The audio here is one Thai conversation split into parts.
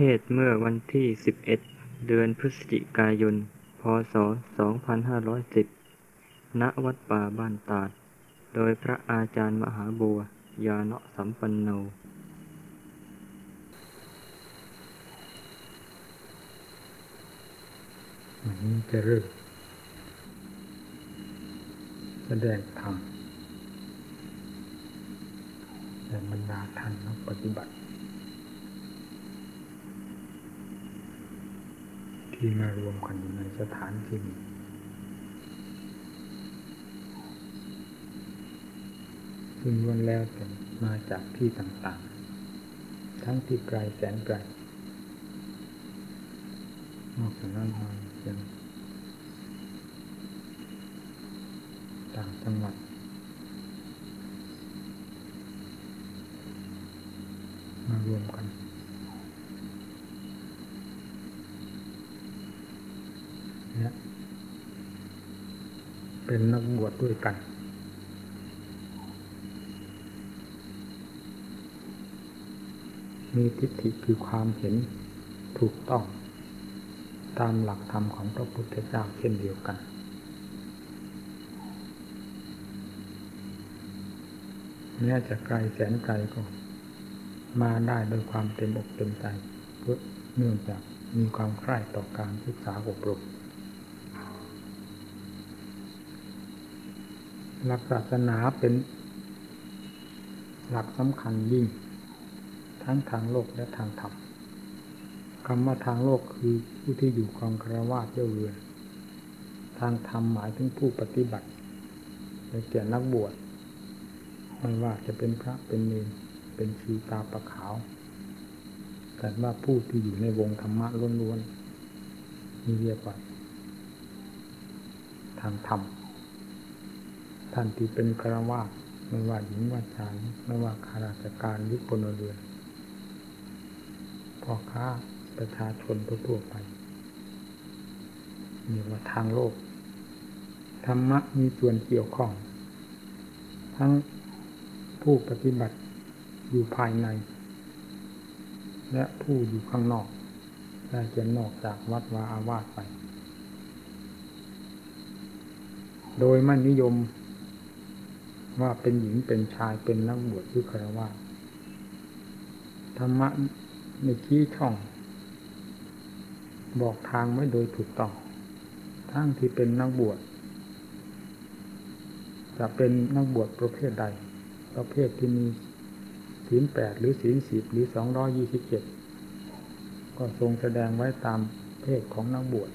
ทศเมื่อวันที่ 11 เดือนพฤศจิกายน พศ 2510 ณ วัดป่าบ้านตาด โดยพระอาจารย์มหาบัวยาเนะสัมปันโน วันนี้จะเริ่มแสดงธรรมแด่บรรดาท่านนักปฏิบัติ ที่มารวมกันอยู่ในสถานที่นี้ซึ่งล้วนแล้วแต่มาจากที่ต่างๆ ทั้งที่ไกลแสนไกล นอกจากนั้นมายังต่างจังหวัดมารวมกัน เนี่ย เป็นนักบวชดด้วยกัน มีทิฏฐิคือความเห็นถูกต้อง ตามหลักธรรมของพระพุทธเจ้าเช่นเดียวกัน แม้จะไกลแสนไกลก็มาได้โดยความเต็มอกเต็มใจเพื่อเนื่องจากมีความใคร่ต่อการศึกษาอบรม หลักศาสนาเป็นหลักสำคัญยิ่ง ทั้งทางโลกและทางธรรมคำว่าทางโลกคือผู้ที่อยู่ครองครวะเจ้าเรือน ทางธรรมหมายถึงผู้ปฏิบัติในเกี่ยนักบวชไม่ว่าจะเป็นพระเป็นเนรเป็นชีตาประขาวแต่ว่าผู้ที่อยู่ในวงธรรมะล้วนๆนี่เรียกว่า ทางธรรม ท่านที่เป็นคารวะไม่ว่าหญิงว่าชายไม่ว่าข้าราชการหรือพลเรือนพ่อค้าประชาชนทั่วไปมีว่าทางโลกธรรมะมีส่วนเกี่ยวข้อง ทั้งผู้ปฏิบัติอยู่ภายใน และผู้อยู่ข้างนอกและจะนอกจากวัดวาอาวาสไป โดยไม่นิยม ว่าเป็นหญิงเป็นชายเป็นนักบวชหรือคารวะธรรมะในชี้ช่อง บอกทางไว้โดยถูกต้องทั้งที่เป็นนักบวชจะเป็นนักบวชประเภทใด ประเภทที่มีศีลแปดหรือศีลสิบหรือสองร้อยี่สิบเจ็ดก็ทรงแสดงไว้ตามเพศของนักบวช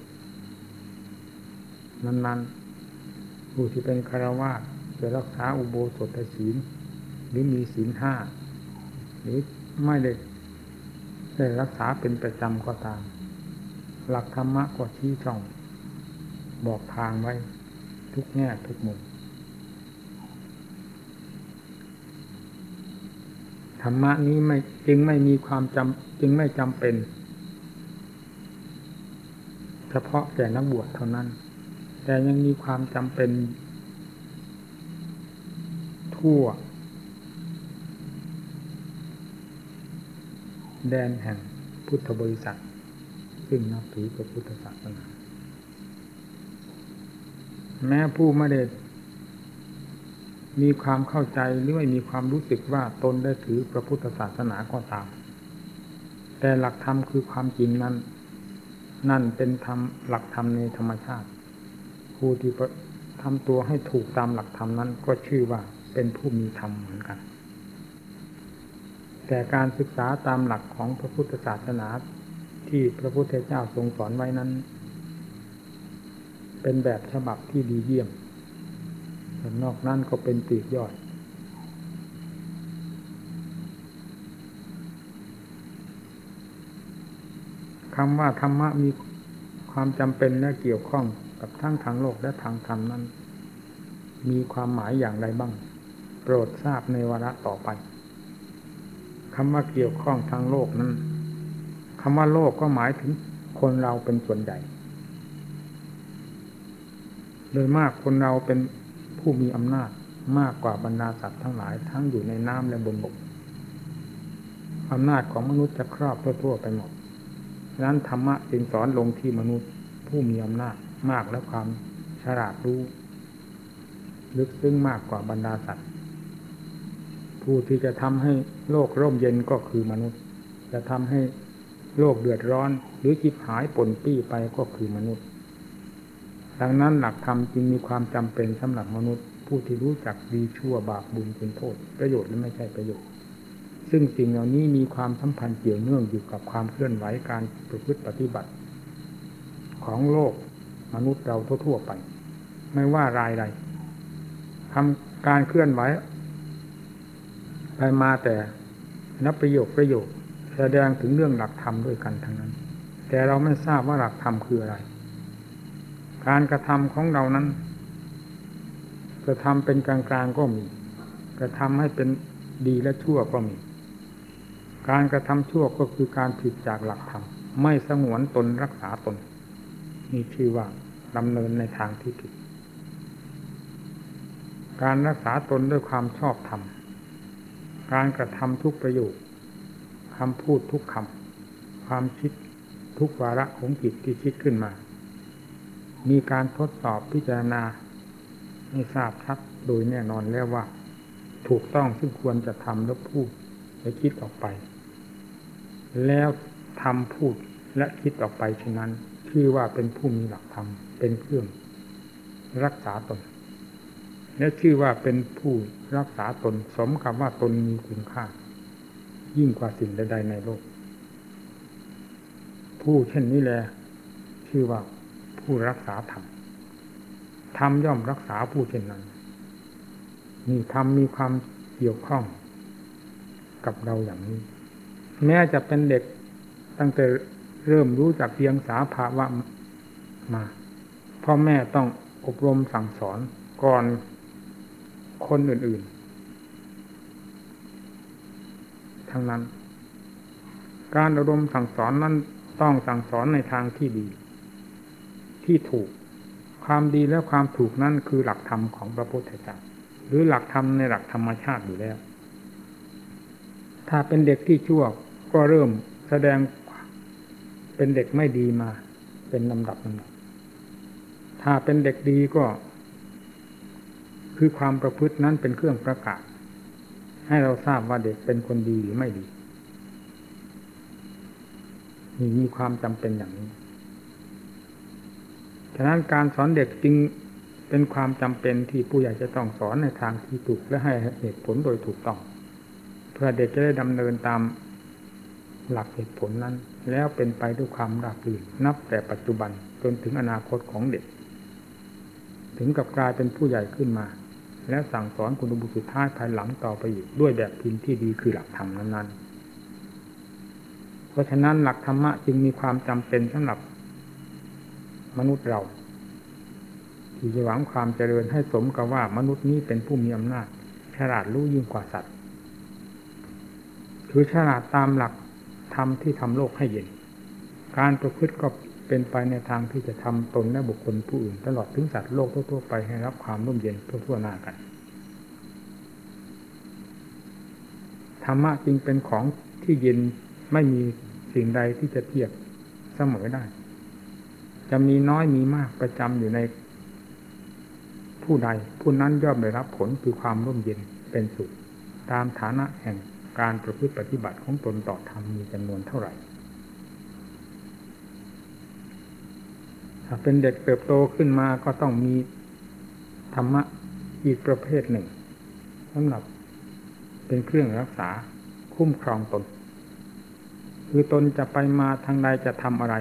นั้นๆผู้ที่เป็นคารวะ จะรักษาอุโบสถศีลหรือมีศีลห้าหรือไม่ได้ได้รักษาเป็นประจำก็ตาม หลักธรรมะก็ชี้ช่อง บอกทางไว้ ทุกแง่ทุกมุมธรรมะนี้ไม่จึงไม่มีความจำจึงไม่จำเป็น เฉพาะแก่นักบวชเท่านั้น แต่ยังมีความจำเป็น ทั่ว แดนแห่งพุทธบริษัท ซึ่งนับถือพระพุทธศาสนา แม้ผู้ไม่ได้มีความเข้าใจหรือไม่มีความรู้สึกว่าตนได้ถือพระพุทธศาสนาก็ตาม แต่หลักธรรมคือความจริงนั้น นั่นเป็นธรรมหลักธรรมในธรรมชาติ ผู้ที่ทำตัวให้ถูกตามหลักธรรมนั้นก็ชื่อว่า เป็นผู้มีธรรมเหมือนกัน แต่การศึกษาตามหลักของพระพุทธศาสนาที่พระพุทธเจ้าทรงสอนไว้นั้น เป็นแบบฉบับที่ดีเยี่ยมแต่นอกนั้นก็เป็นตีกยอดคำว่าธรรมะมีความจำเป็นและเกี่ยวข้องกับทั้งทางโลกและทางธรรมนั้น มีความหมายอย่างไรบ้าง โปรดทราบในวาระต่อไปคำว่าเกี่ยวข้องทางโลกนั้นคำว่าโลกก็หมายถึงคนเราเป็นส่วนใหญ่ โดยมากคนเราเป็นผู้มีอำนาจมากกว่าบรรดาสัตว์ทั้งหลายทั้งอยู่ในน้ำและบนบกอำนาจของมนุษย์จะครอบทั่วๆไปหมดนั้นธรรมะจึงสอนลงที่มนุษย์ผู้มีอำนาจมากและความฉลาดรู้ ลึกซึ้งมากกว่าบรรดาสัตว์ ผู้ที่จะทำให้โลกร่มเย็นก็คือมนุษย์ จะทำให้โลกเดือดร้อน หรือจิบหายปนปี้ไปก็คือมนุษย์ ดังนั้นหลักธรรมจึงมีความจำเป็นสำหรับมนุษย์ ผู้ที่รู้จักดีชั่วบาปบุญเป็นโทษ ประโยชน์และไม่ใช่ประโยชน์ ซึ่งสิ่งเหล่านี้มีความสัมพันธ์เกี่ยวเนื่องอยู่กับความเคลื่อนไหวการประพฤติปฏิบัติ ของโลกมนุษย์เราทั่วๆไป ไม่ว่ารายใดทำการเคลื่อนไหว ไปมาแต่นับประโยคประโยคแสดงถึงเรื่องหลักธรรมด้วยกันทั้งนั้น แต่เราไม่ทราบว่าหลักธรรมคืออะไร การกระทำของเรานั้นกระทำเป็นกลางๆก็มี กระทำให้เป็นดีและชั่วก็มี การกระทำชั่วก็คือการผิดจากหลักธรรมไม่สงวนตนรักษาตนนี่ชื่อว่าดำเนินในทางที่ผิด การรักษาตนด้วยความชอบธรรม การกระทำทุกประโยชน์คำพูดทุกคำความคิดทุกวาระของจิตที่คิดขึ้นมา มีการทดสอบพิจารณาให้ทราบชัดโดยแน่นอนแล้วว่า ถูกต้องซึ่งควรจะทำและพูดและคิดออกไป แล้วทำพูดและคิดออกไปฉะนั้น ชื่อว่าเป็นผู้มีหลักธรรมเป็นเครื่องรักษาตน และชื่อว่าเป็นผู้รักษาตนสมกับว่าตนมีคุณค่า ยิ่งกว่าสิ่งใด ๆ ในโลก ผู้เช่นนี้แหละชื่อว่าผู้รักษาธรรมธรรมย่อมรักษาผู้เช่นนั้นนี่ธรรมมีความเกี่ยวข้องกับเราอย่างนี้ แม้จะเป็นเด็กตั้งแต่เริ่มรู้จักเพียงสาภาวะมาพ่อแม่ต้องอบรมสั่งสอนก่อน คนอื่น ๆ ทั้งนั้น การอบรมสั่งสอนนั้นต้องสั่งสอนในทางที่ดี ที่ถูก ความดีและความถูกนั่นคือหลักธรรมของพระพุทธเจ้าหรือหลักธรรมในหลักธรรมชาติอยู่แล้ว ถ้าเป็นเด็กที่ชั่วก็เริ่มแสดงเป็นเด็กไม่ดีมา เป็นลำดับลำดับถ้าเป็นเด็กดีก็ คือความประพฤตินั้นเป็นเครื่องประกาศ ให้เราทราบว่าเด็กเป็นคนดีหรือไม่ดีมีมีความจำเป็นอย่างนี้ ฉะนั้นการสอนเด็กจึงเป็นความจำเป็นที่ผู้ใหญ่จะต้องสอนในทางที่ถูกและให้เหตุผลโดยถูกต้อง เพื่อเด็กจะได้ดำเนินตามหลักเหตุผลนั้น แล้วเป็นไปด้วยความราบรื่นนับแต่ปัจจุบันจนถึงอนาคตของเด็ก ถึงกับกลายเป็นผู้ใหญ่ขึ้นมา และสั่งสอนคุณบุตรสุดท้ายภายหลังต่อไปอีกด้วยแบบพิมพ์ที่ดีคือหลักธรรมนั้นๆ เพราะฉะนั้นหลักธรรมะจึงมีความจำเป็นสำหรับมนุษย์เรา ที่จะหวังความเจริญให้สมกับว่ามนุษย์นี้เป็นผู้มีอำนาจ ฉลาดรู้ยิ่งกว่าสัตว์คือฉลาดตามหลักธรรมที่ทำโลกให้เย็น การประพฤติก็ เป็นไปในทางที่จะทำตนและบุคคลผู้อื่น ตลอดถึงสัตว์โลกทั่วๆไปให้รับความร่มเย็นทั่วๆหน้ากันธรรมะจึงเป็นของที่เย็นไม่มีสิ่งใดที่จะเทียบเสมอได้ จะมีน้อยมีมากประจำอยู่ในผู้ใดผู้นั้นย่อมได้รับผลคือความร่มเย็นเป็นสุข ตามฐานะแห่งการประพฤติปฏิบัติของตนต่อธรรมมีจำนวนเท่าไหร่ ถ้าเป็นเด็กเติบโตขึ้นมาก็ต้องมีธรรมะอีกประเภทหนึ่งสำหรับเป็นเครื่องรักษาคุ้มครองตน คือตนจะไปมาทางใดจะทำอะไร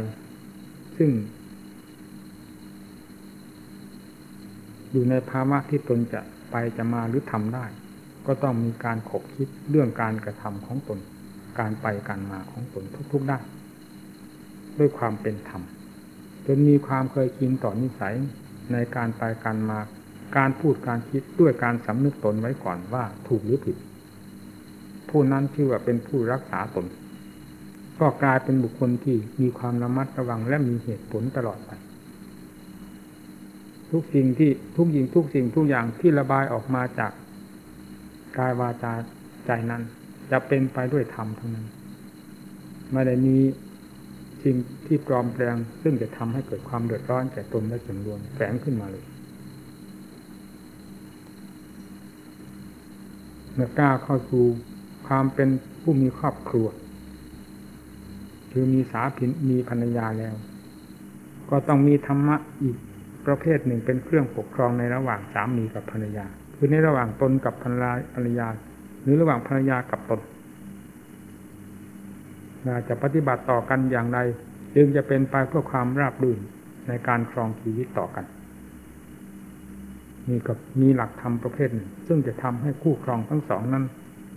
ซึ่ง อยู่ในภาวะที่ตนจะไปจะมาหรือทำได้ ก็ต้องมีการขบคิดเรื่องการกระทำของตน การไปการมาของตนทุกๆด้านด้วยความเป็นธรรม จนมีความเคยชินต่อนิสัยในการไปการมาการพูดการคิดด้วยการสำนึกตนไว้ก่อนว่าถูกหรือผิด ผู้นั้นชื่อว่าเป็นผู้รักษาตน ก็กลายเป็นบุคคลที่มีความระมัดระวังและมีเหตุผลตลอดไปทุกสิ่งที่ทุกยิงทุกสิ่งทุกอย่างที่ระบายออกมาจากกายวาจาใจนั้น จะเป็นไปด้วยธรรมเท่านั้นไม่ได้มี สิ่งที่ปลอมแปลง ซึ่งจะทำให้เกิดความเดือดร้อนแก่ตนและส่วนรวมแฝงขึ้นมาเลยเมื่อกล้าเข้าสู่ความเป็นผู้มีครอบครัว คือมีสาพินมีภรรยาแล้ว ก็ต้องมีธรรมะอีกประเภทหนึ่งเป็นเครื่องปกครองในระหว่างสามีกับภรรยา คือในระหว่างตนกับภรรยาหรือระหว่างภรรยากับตน จะปฏิบัติต่อกันอย่างไรจึงจะเป็นไปเพื่อความราบรื่นในการครองชีวิตต่อกันนี่กับมีหลักธรรมประเภทหนึ่ง ซึ่งจะทำให้คู่ครองทั้งสองนั้น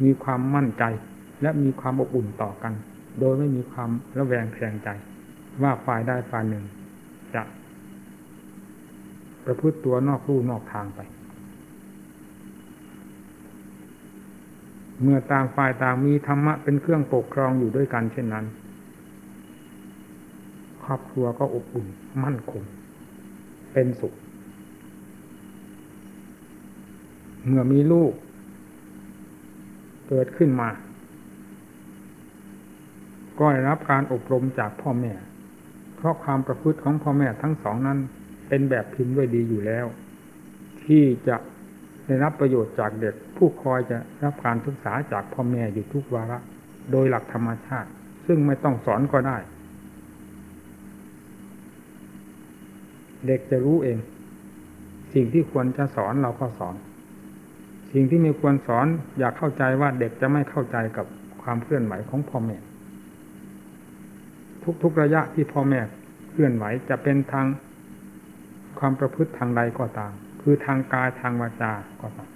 มีความมั่นใจและมีความอบอุ่นต่อกัน โดยไม่มีความระแวงแคลงใจ ว่าฝ่ายใดฝ่ายหนึ่ง จะ ประพฤติตัวนอกลู่นอกทางไป เมื่อต่างฝ่ายต่างมีธรรมะเป็นเครื่องปกครองอยู่ด้วยกันเช่นนั้น ครอบครัวก็อบอุ่นมั่นคงเป็นสุข เมื่อมีลูก เกิดขึ้นมา ก็ได้รับการอบรมจากพ่อแม่ เพราะความประพฤติของพ่อแม่ทั้งสองนั้น เป็นแบบพิมพ์ด้วยดีอยู่แล้ว ที่จะ ได้รับประโยชน์จากเด็กผู้คอยจะรับการศึกษาจากพ่อแม่อยู่ทุกวาระ โดยหลักธรรมชาติ ซึ่งไม่ต้องสอนก็ได้ เด็กจะรู้เอง สิ่งที่ควรจะสอนเราก็สอน สิ่งที่ไม่ควรสอนอยากเข้าใจว่าเด็กจะไม่เข้าใจกับความเคลื่อนไหวของพ่อแม่ ทุกๆระยะที่พ่อแม่เคลื่อนไหวจะเป็นทางความประพฤติทางใดก็ตาม คือทางกายทางวาจาก็ตาม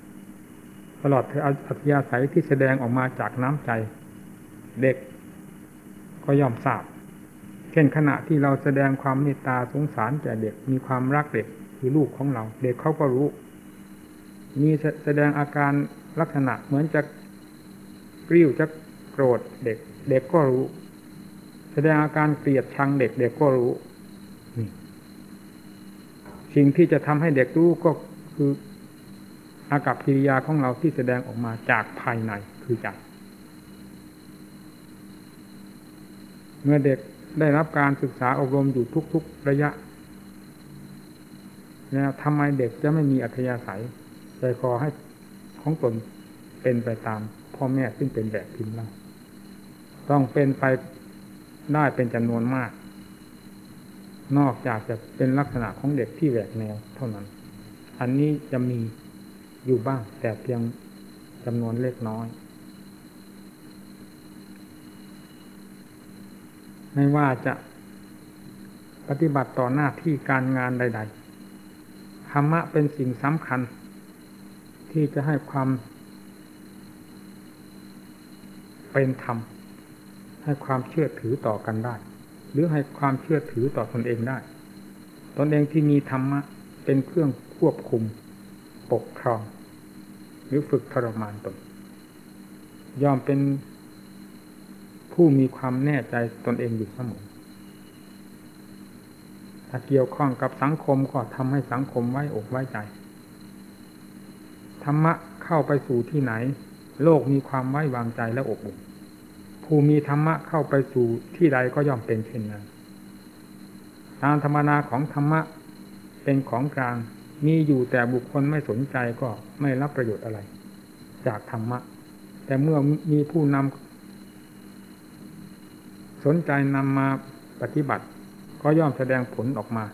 ตลอดเธออัธยาศัยที่แสดงออกมาจากน้ำใจ เด็กก็ย่อมทราบ เช่นขณะที่เราแสดงความเมตตาสงสารแก่เด็กมีความรักเด็กคือลูกของเรา เด็กเขาก็รู้ มีแสดงอาการลักษณะเหมือนจะกริ้วจะโกรธเด็ก เด็กก็รู้ แสดงอาการเกลียดชังเด็กเด็กก็รู้ สิ่งที่จะทำให้เด็กรู้ก็คืออากับกิริยาของเราที่แสดงออกมาจากภายในคือใจเมื่อเด็กได้รับการศึกษาอบรมอยู่ทุก ๆ ระยะแล้วทำไมเด็กจะไม่มีอัธยาศัยใจคอให้ของตนเป็นไปตามพ่อแม่ซึ่งเป็นแบบพิมพ์เราต้องเป็นไปได้เป็นจำนวนมาก นอกจากจะเป็นลักษณะของเด็กที่แหวกแนวเท่านั้น อันนี้จะมีอยู่บ้างแต่เพียงจำนวนเล็กน้อย ไม่ว่าจะปฏิบัติต่อหน้าที่การงานใด ๆ ธรรมะเป็นสิ่งสำคัญ ที่จะให้ความ เป็นธรรม ให้ความเชื่อถือต่อกันได้ หรือให้ความเชื่อถือต่อตนเองได้ ตนเองที่มีธรรมะเป็นเครื่องควบคุม ปกครอง หรือฝึกทรมานตนยอมเป็นผู้มีความแน่ใจตนเองอยู่เสมอถ้าเกี่ยวข้องกับสังคมก็ทำให้สังคมไว้อกไว้ใจ ธรรมะเข้าไปสู่ที่ไหน โลกมีความไว้วางใจและอบอุ่น ผู้มีธรรมะเข้าไปสู่ที่ใดก็ย่อมเป็นเช่นนั้น ตามธรรมนาของธรรมะเป็นของกลางมีอยู่แต่บุคคลไม่สนใจก็ไม่รับประโยชน์อะไร จากธรรมะ แต่เมื่อมีผู้นำสนใจนำมาปฏิบัติ ก็ย่อมแสดงผลออกมา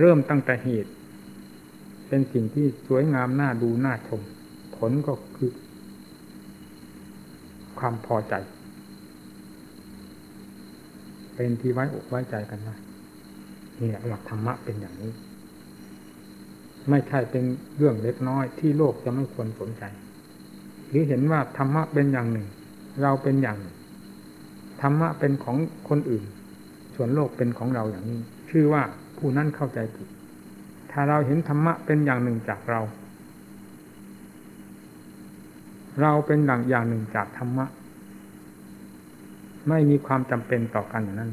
เริ่มตั้งแต่เหตุ เป็นสิ่งที่สวยงามน่าดูน่าชม ผลก็คือ ความพอใจ เป็นที่ไว้อกไว้ใจกันนะนี่หลักธรรมะเป็นอย่างนี้ ไม่ใช่เป็นเรื่องเล็กน้อยที่โลกจะไม่ควรสนใจ หรือเห็นว่าธรรมะเป็นอย่างหนึ่ง เราเป็นอย่างหนึ่งธรรมะเป็นของคนอื่น ส่วนโลกเป็นของเราอย่างนี้ ชื่อว่าผู้นั้นเข้าใจผิดถ้าเราเห็นธรรมะเป็นอย่างหนึ่งจากเรา เราเป็นหลังอย่างหนึ่งจากธรรมะ ไม่มีความจำเป็นต่อกันอย่างนั้น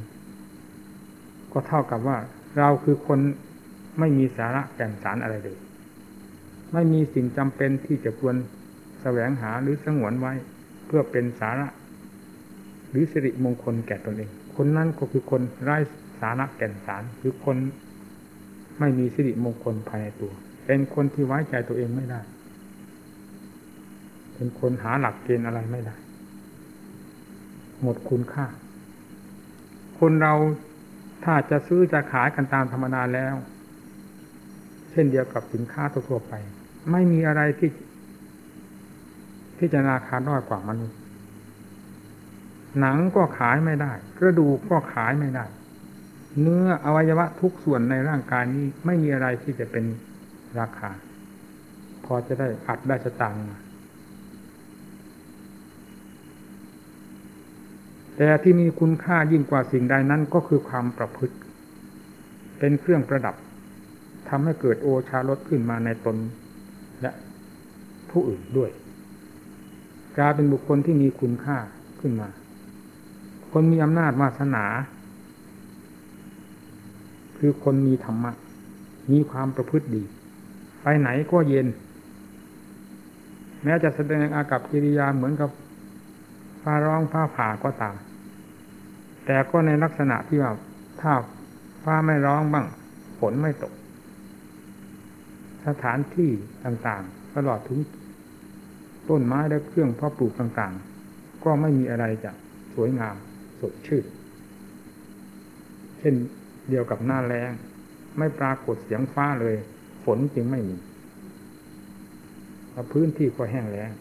ก็เท่ากับว่า เราคือคนไม่มีสาระแก่นสารอะไรเลย ไม่มีสิ่งจำเป็นที่จะควรแสวงหาหรือสงวนไว้ เพื่อเป็นสาระ หรือสิริมงคลแก่ตนเอง คนนั้นก็คือคนไร้สาระแก่นสารคือคนไม่มีสิริมงคลภายในตัว เป็นคนที่ไว้ใจตัวเองไม่ได้ เป็นคนหาหลักเกณฑ์อะไรไม่ได้ หมดคุณค่า คนเราถ้าจะซื้อจะขายกันตามธรรมดาแล้ว เช่นเดียวกับสินค้าทั่วไป ไม่มีอะไรที่ที่จะราคาน้อยกว่ามนุษย์หนังก็ขายไม่ได้ กระดูกก็ขายไม่ได้ เนื้ออวัยวะทุกส่วนในร่างกายนี้ไม่มีอะไรที่จะเป็นราคา พอจะได้อัดได้สตังค์มา แต่ที่มีคุณค่ายิ่งกว่าสิ่งใดนั้นก็คือความประพฤติ เป็นเครื่องประดับทำให้เกิดโอชารสขึ้นมาในตน และผู้อื่นด้วยกลายเป็นบุคคลที่มีคุณค่าขึ้นมา คนมีอำนาจวาสนา คือคนมีธรรมะ มีความประพฤติดี ไปไหนก็เย็น แม้จะแสดงอากับกิริยาเหมือนกับฟ้าร้องฟ้าผ่าก็ตาม แต่ก็ในลักษณะที่ว่าถ้าฟ้าไม่ร้องบ้างฝนไม่ตก สถานที่ต่างๆ ตลอดถึงต้นไม้และเครื่องพ่อปลูกต่างๆ ก็ไม่มีอะไรจะสวยงามสดชื่นเช่นเดียวกับหน้าแรงไม่ปรากฏเสียงฟ้าเลย ฝนจึงไม่มีพื้นที่ก็แห้งแล้ง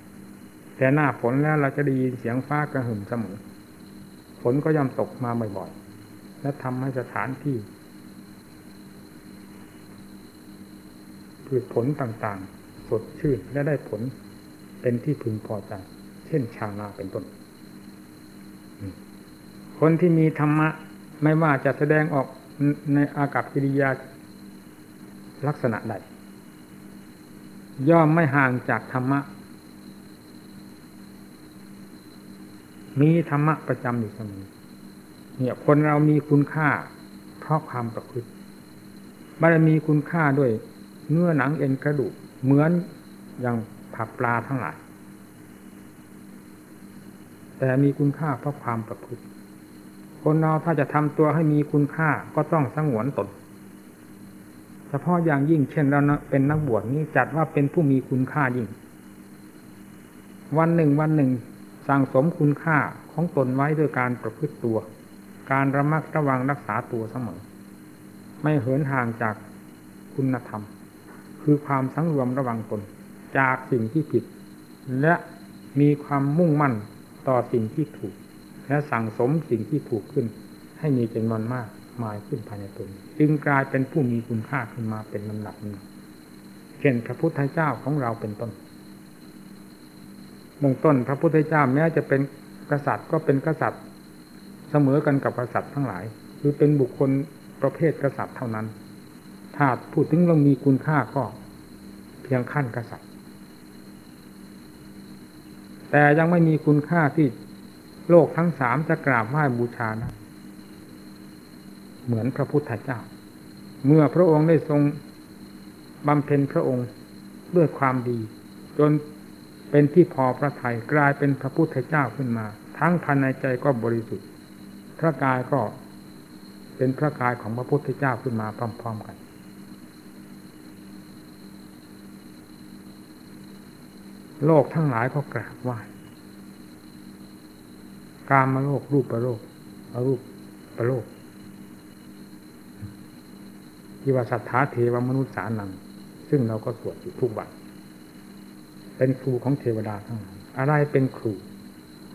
แต่หน้าฝนแล้วเราจะได้ยินเสียงฟ้ากระหึ่มเสมอ นก็ย่อมตกมาบ่อยๆ และทำให้สถานที่พืชผลต่างๆ สดชื่นและได้ผลเป็นที่พึงพอใจ เช่นชาวนาเป็นต้น คนที่มีธรรมะ ไม่ว่าจะแสดงออกในอากับกิริยาลักษณะใด ย่อมไม่ห่างจากธรรมะ มีธรรมะประจำอยู่เสมอเนี่ยคนเรามีคุณค่า เพราะความประพฤติไม่ได้มีคุณค่าด้วยเนื้อหนังเอ็นกระดูกเหมือนอย่างผักปลาทั้งหลาย แต่มีคุณค่าเพราะความประพฤติ คนเราถ้าจะทำตัวให้มีคุณค่าก็ต้องสงวนตนเฉพาะอย่างยิ่งเช่นเราเป็นนักบวชนี้จัดว่าเป็นผู้มีคุณค่ายิ่ง วันหนึ่งวันหนึ่ง สั่งสมคุณค่าของตนไว้ด้วยการประพฤติตัว การระมัดระวังรักษาตัวเสมอ ไม่เหินห่างจากคุณธรรม คือความสังรวมระวังตน จากสิ่งที่ผิด และมีความมุ่งมั่นต่อสิ่งที่ถูก และสั่งสมสิ่งที่ถูกขึ้น ให้มีจำนวนมากมายขึ้นภายในตน จึงกลายเป็นผู้มีคุณค่าขึ้นมาเป็นลำดับหนึ่งเช่นพระพุทธเจ้าของเราเป็นต้น มงต้นพระพุทธเจ้าแม้จะเป็นกษัตริย์ก็เป็นกษัตริย์เสมอกันกับกษัตริย์ทั้งหลาย คือเป็นบุคคลประเภทกษัตริย์เท่านั้น ถ้าพูดถึงเรามีคุณค่าก็เพียงขั้นกษัตริย์ แต่ยังไม่มีคุณค่าที่โลกทั้งสามจะกราบไหว้บูชานะ เหมือนพระพุทธเจ้า เมื่อพระองค์ได้ทรงบำเพ็ญพระองค์ด้วยความดี จน เป็นที่พอพระทยัยกลายเป็นพระพุทธเจ้าขึ้นมา ทั้งภายในใจก็บริสุทธิ์ พระกายก็เป็นพระกายของพระพุทธเจ้าขึ้นมาพร้อมๆกัน โลกทั้งหลายก็กราบไหว้กามมาโลกรูปประโลกอรูปประโลกที่ว่าสัทธาเทวมนุษย์สานัง ซึ่งเราก็สวดอยู่ทุกวัน เป็นครูของเทวดาทั้งหลายอะไรเป็นครู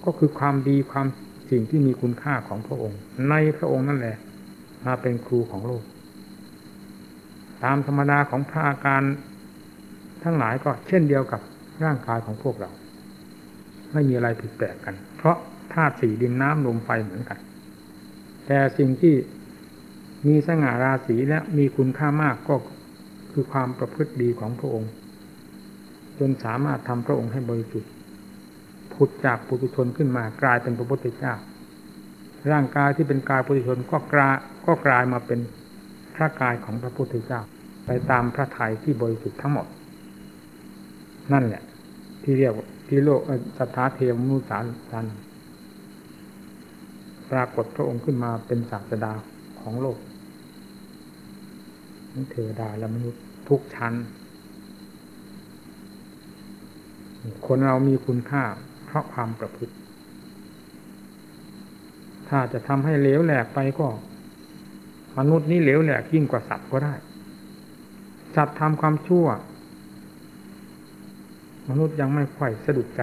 ก็คือความดีความสิ่งที่มีคุณค่าของพระองค์ ในพระองค์นั่นแหละ มาเป็นครูของโลก ตามธรรมดาของพระอาการทั้งหลายก็เช่นเดียวกับร่างกายของพวกเรา ไม่มีอะไรผิดแปลกกัน เพราะธาตุสี่ดินน้ำลมไฟเหมือนกัน แต่สิ่งที่มีสง่าราศีและมีคุณค่ามากก็คือความประพฤติดีของพระองค์ จนสามารถทำพระองค์ให้บริสุทธิ์ผุดจากปุถุชนขึ้นมากลายเป็นพระพุทธเจ้า ร่างกายที่เป็นกายปุถุชนก็กลายก็กลายมาเป็นพระกายของพระพุทธเจ้า ไปตามพระทัยที่บริสุทธิ์ทั้งหมด นั่นแหละ ที่เรียกที่โลกสัทธาเทวมุสาสันปรากฏพระองค์ขึ้นมาเป็นศาสดาของโลกทั้งเทวดาและมนุษย์ทุกชั้น คนเรามีคุณค่าเพราะความประพฤติ ถ้าจะทำให้เหลวแหลกไปก็ มนุษย์นี้เหลวแหลกยิ่งกว่าสัตว์ก็ได้ สัตว์ทำความชั่ว มนุษย์ยังไม่ค่อยสะดุดใจ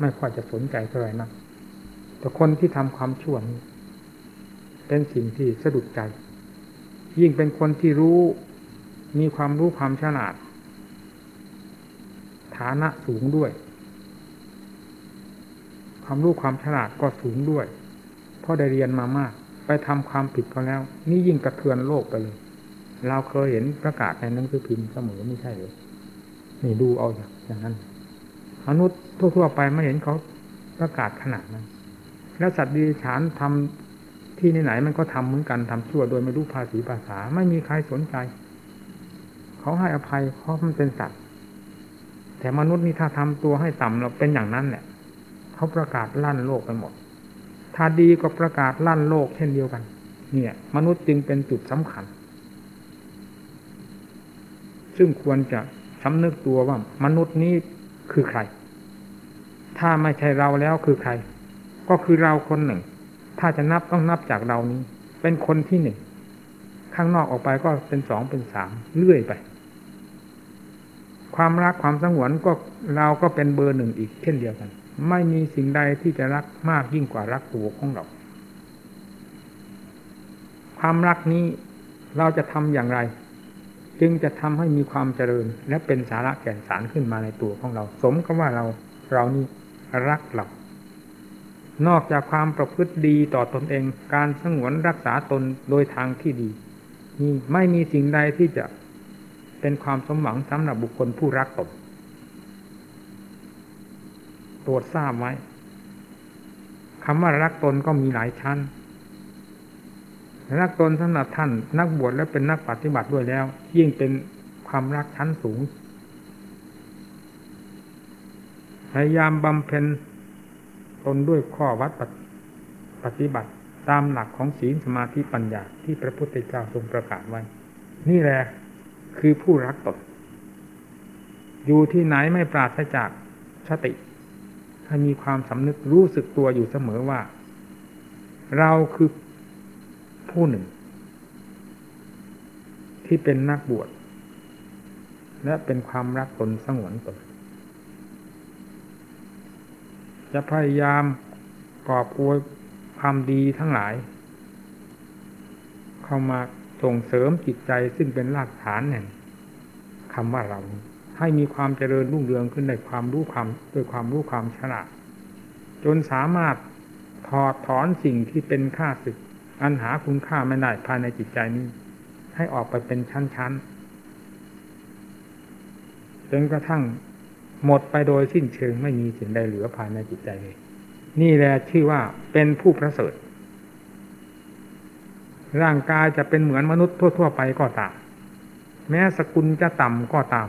ไม่ค่อยจะสนใจเท่าไหร่นักแต่คนที่ทำความชั่วนี้เป็นสิ่งที่สะดุดใจ ยิ่งเป็นคนที่รู้มีความรู้ความฉลาด ฐานะสูงด้วย ความรู้ความฉลาดก็สูงด้วย เพราะได้เรียนมามาก ไปทำความผิดก็แล้ว นี่ยิ่งกระเทือนโลกไปเลย เราเคยเห็นประกาศในหนังสือพิมพ์เสมอไม่ใช่หรือนี่ดูเอาอย่างนั้นมนุษย์ทั่วๆไปไม่เห็นเขาประกาศขนาดนั้น แล้วสัตว์ดีฉานทำที่ไหนๆมันก็ทำเหมือนกันทำชั่วโดยไม่รู้ภาษีภาษา ไม่มีใครสนใจ เขาให้อภัยเพราะมันเป็นสัตว์ แต่มนุษย์นี่ถ้าทำตัวให้ต่ำเราเป็นอย่างนั้นแหละเขาประกาศลั่นโลกไปหมด ถ้าดีก็ประกาศลั่นโลกเช่นเดียวกัน เนี่ย มนุษย์จึงเป็นจุดสำคัญ ซึ่งควรจะสำนึกตัวว่ามนุษย์นี้คือใคร ถ้าไม่ใช่เราแล้วคือใคร ก็คือเราคนหนึ่ง ถ้าจะนับต้องนับจากเรานี้ เป็นคนที่หนึ่งข้างนอกออกไปก็เป็นสองเป็นสามเลื่อยไป ความรักความสงวนก็เราก็เป็นเบอร์หนึ่งอีกเช่นเดียวกัน ไม่มีสิ่งใดที่จะรักมากยิ่งกว่ารักตัวของเรา ความรักนี้เราจะทำอย่างไร จึงจะทำให้มีความเจริญ และเป็นสาระแก่นสารขึ้นมาในตัวของเรา สมกับว่าเราเรานี่รักเรานอกจากความประพฤติดีต่อตอนเอง การสงวนรักษาตนโดยทางที่ดีนี่ไม่มีสิ่งใดที่จะ เป็นความสมหวังสำหรับบุคคลผู้รักตนโปรดทราบไว้คำว่ารักตนก็มีหลายชั้น รักตนสำหรับท่านนักบวชและเป็นนักปฏิบัติด้วยแล้ว ยิ่งเป็นความรักชั้นสูง พยายามบำเพ็ญตนด้วยข้อวัดปฏิบัติตามหลักของศีลสมาธิปัญญาที่พระพุทธเจ้าทรงประกาศไว้ นี่แหละ คือผู้รักตนอยู่ที่ไหนไม่ปราศจากสติให้มีความสำนึกรู้สึกตัวอยู่เสมอว่า เราคือผู้หนึ่ง ที่เป็นนักบวชและเป็นความรักตนสงวนตนจะพยายามกอบอวยความดีทั้งหลาย เข้ามา ส่งเสริมจิตใจซึ่งเป็นรากฐานแห่งคำว่าเราให้มีความเจริญรุ่งเรืองขึ้นในความรู้ความด้วยความรู้ความฉลาดจนสามารถถอดถอนสิ่งที่เป็นค่าศึก อันหาคุณค่าไม่ได้ภายในจิตใจนี้ ให้ออกไปเป็นชั้นๆจนกระทั่งหมดไปโดยสิ้นเชิงไม่มีสิ่งใดเหลือภายในจิตใจเลย นี่แหละชื่อว่าเป็นผู้ประเสริฐ ร่างกายจะเป็นเหมือนมนุษย์ทั่ว ๆ ไปก็ตาม แม้สกุลจะต่ำก็ตาม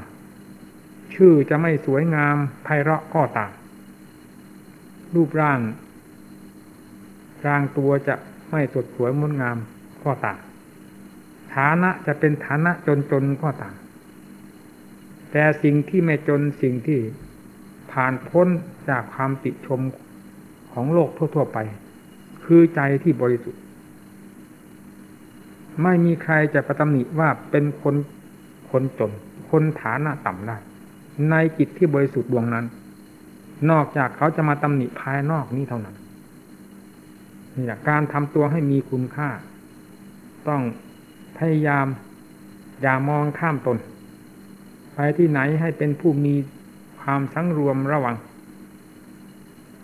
ชื่อจะไม่สวยงามไพเราะก็ตาม รูปร่างร่างตัวจะไม่สดสวยงดงามก็ตามฐานะจะเป็นฐานะจนๆก็ตาม แต่สิ่งที่ไม่จนสิ่งที่ผ่านพ้นจากความติชมของโลกทั่ว ๆ ไป คือใจที่บริสุทธิ์ ไม่มีใครจะประตำหนิว่าเป็นคนคนจน คนฐานะต่ำได้ ในจิตที่บริสุทธิ์ดวงนั้น นอกจากเขาจะมาตำหนิภายนอกนี้เท่านั้นนี่แหละการทำตัวให้มีคุณค่า ต้องพยายามอย่ามองข้ามตน ไปที่ไหนให้เป็นผู้มีความสังรวมระวัง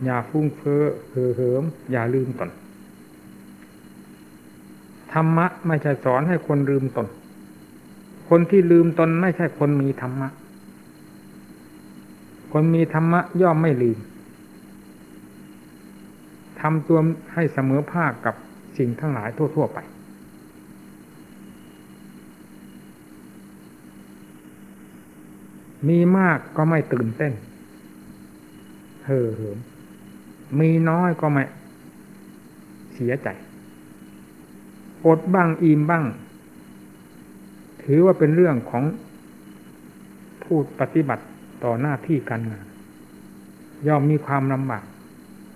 อย่าฟุ้งเฟ้อเห่อเหิม อย่าลืมตน ธรรมะไม่ใช่สอนให้คนลืมตน คนที่ลืมตนไม่ใช่คนมีธรรมะ คนมีธรรมะย่อมไม่ลืมทำตัวให้เสมอภาคกับสิ่งทั้งหลายทั่ว ๆ ไป มีมากก็ไม่ตื่นเต้นเห่อเหิมมีน้อยก็ไม่เสียใจ อดบ้างอิ่มบ้าง ถือว่าเป็นเรื่องของผู้ปฏิบัติต่อหน้าที่การงาน ย่อมมีความลำบาก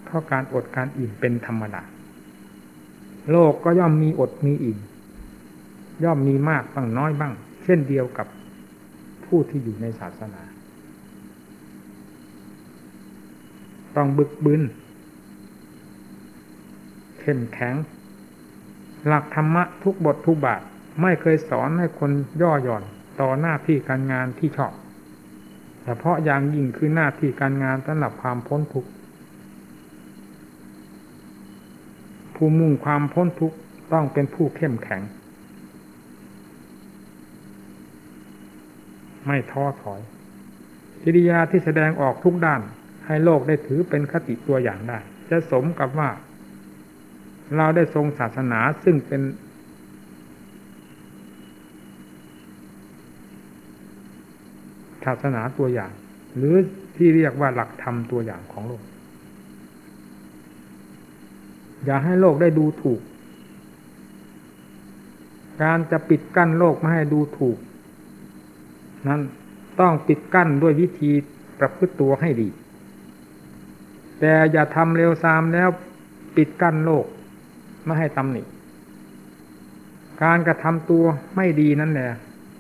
เพราะการอดการอิ่มเป็นธรรมดาโลกก็ย่อมมีอดมีอิ่มย่อมมีมากบ้างน้อยบ้าง เช่นเดียวกับผู้ที่อยู่ในศาสนา ต้องบึกบึนเข้มแข็ง หลักธรรมะทุกบททุกบาทไม่เคยสอนให้คนย่อหย่อนต่อหน้าที่การงานที่ชอบเฉพาะอย่างยิ่งคือหน้าที่การงานสำหรับความพ้นทุกข์ผู้มุ่งความพ้นทุกข์ต้องเป็นผู้เข้มแข็ง ไม่ท้อถอยกิริยาที่แสดงออกทุกด้านให้โลกได้ถือเป็นคติตัวอย่างได้ จะสมกับว่า เราได้ทรงศาสนาซึ่งเป็น ศาสนาตัวอย่าง หรือที่เรียกว่าหลักธรรมตัวอย่างของโลก อย่าให้โลกได้ดูถูก การจะปิดกั้นโลกไม่ให้ดูถูก นั้นต้องปิดกั้นด้วยวิธีประพฤติตัวให้ดี แต่อย่าทำเร็วซามแล้วปิดกั้นโลก ไม่ให้ตำหนิ การกระทำตัวไม่ดีนั่นแหละ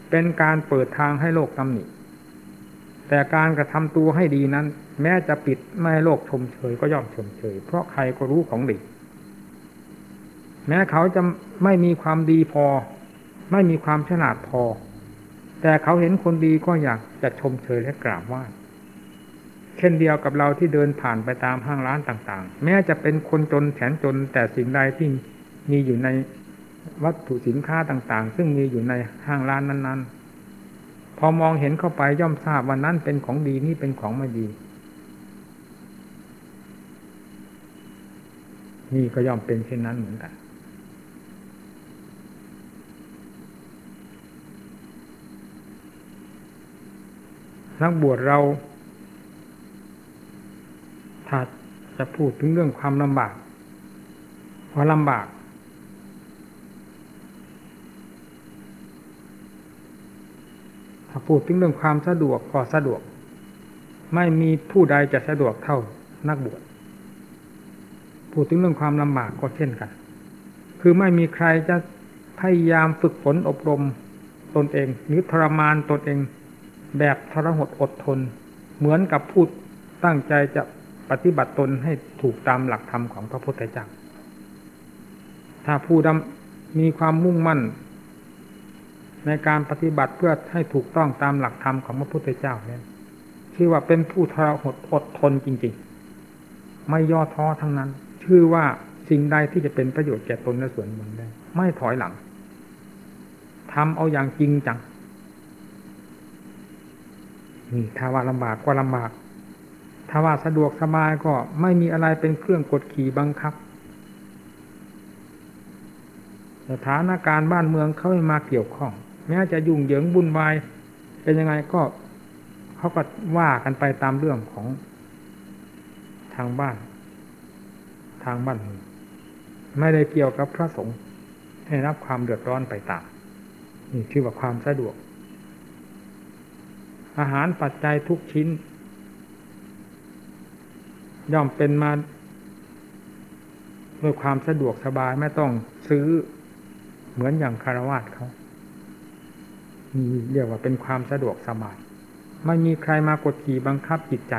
เป็นการเปิดทางให้โลกตำหนิ แต่การกระทำตัวให้ดีนั้น แม้จะปิดไม่ให้โลกชมเชยก็ย่อมชมเชย เพราะใครก็รู้ของดี แม้เขาจะไม่มีความดีพอ ไม่มีความฉลาดพอ แต่เขาเห็นคนดีก็อยากจะชมเชยและกราบไหว้ เช่นเดียวกับเราที่เดินผ่านไปตามห้างร้านต่างๆ แม้จะเป็นคนจนแสนจนแต่สิ่งใดที่มีอยู่ในวัตถุสินค้าต่างๆ ซึ่งมีอยู่ในห้างร้านนั้นๆ พอมองเห็นเข้าไปย่อมทราบว่านั้นเป็นของดีนี่เป็นของไม่ดี นี่ก็ย่อมเป็นเช่นนั้นเหมือนกันนักบวชเรา ถ้าจะพูดถึงเรื่องความลำบากพอลำบาก ถ้าพูดถึงเรื่องความสะดวกก็สะดวก ไม่มีผู้ใดจะสะดวกเท่านักบวชพูดถึงเรื่องความลำบากก็เช่นกัน คือไม่มีใครจะพยายามฝึกฝนอบรมตนเองหรือทรมานตนเอง แบบทรหดอดทน เหมือนกับพูดตั้งใจจะ ปฏิบัติตนให้ถูกตามหลักธรรมของพระพุทธเจ้าถ้าผู้ดำมีความมุ่งมั่น ในการปฏิบัติเพื่อให้ถูกต้องตามหลักธรรมของพระพุทธเจ้าเนี่ยชื่อว่าเป็นผู้ทรหดอดทนจริง ๆ ไม่ย่อท้อทั้งนั้น ชื่อว่าสิ่งใดที่จะเป็นประโยชน์แก่ตนและส่วนรวมได้ ไม่ถอยหลังทำเอาอย่างจริงจังนี่ถ้าว่าลำบากก็ลำบาก ถ้าว่าสะดวกสบายก็ไม่มีอะไรเป็นเครื่องกดขี่บังคับ สถานการณ์บ้านเมืองเขาไม่มาเกี่ยวข้อง แม้จะยุ่งเหยิงบุญวายเป็นยังไงก็เขาก็ว่ากันไปตามเรื่องของทางบ้าน ทางบ้านไม่ได้เกี่ยวกับพระสงฆ์ให้รับความเดือดร้อนไปตามนี่ชื่อว่าความสะดวก อาหารปัจจัยทุกชิ้น ย่อมเป็นมาด้วยความสะดวกสบายไม่ต้องซื้อเหมือนอย่างคารวาสเขามีเรียกว่าเป็นความสะดวกสบาย ไม่มีใครมากดขี่บังคับจิตใจ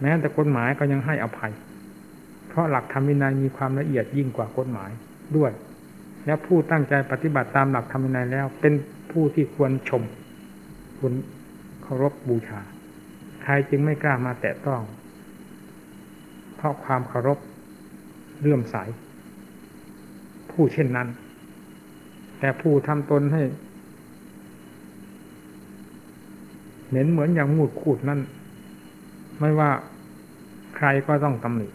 แม้แต่กฎหมายก็ยังให้อภัย เพราะหลักธรรมวินัยมีความละเอียดยิ่งกว่ากฎหมายด้วย และผู้ตั้งใจปฏิบัติตามหลักธรรมวินัยแล้ว เป็นผู้ที่ควรชมควร เคารพบูชา ใครจึงไม่กล้ามาแตะต้อง เพราะความเคารพเลื่อมใส ผู้เช่นนั้น แต่ผู้ทำตนให้เหม็นเหมือนอย่างมูดขูดนั่น ไม่ว่าใครก็ต้องตำหนิ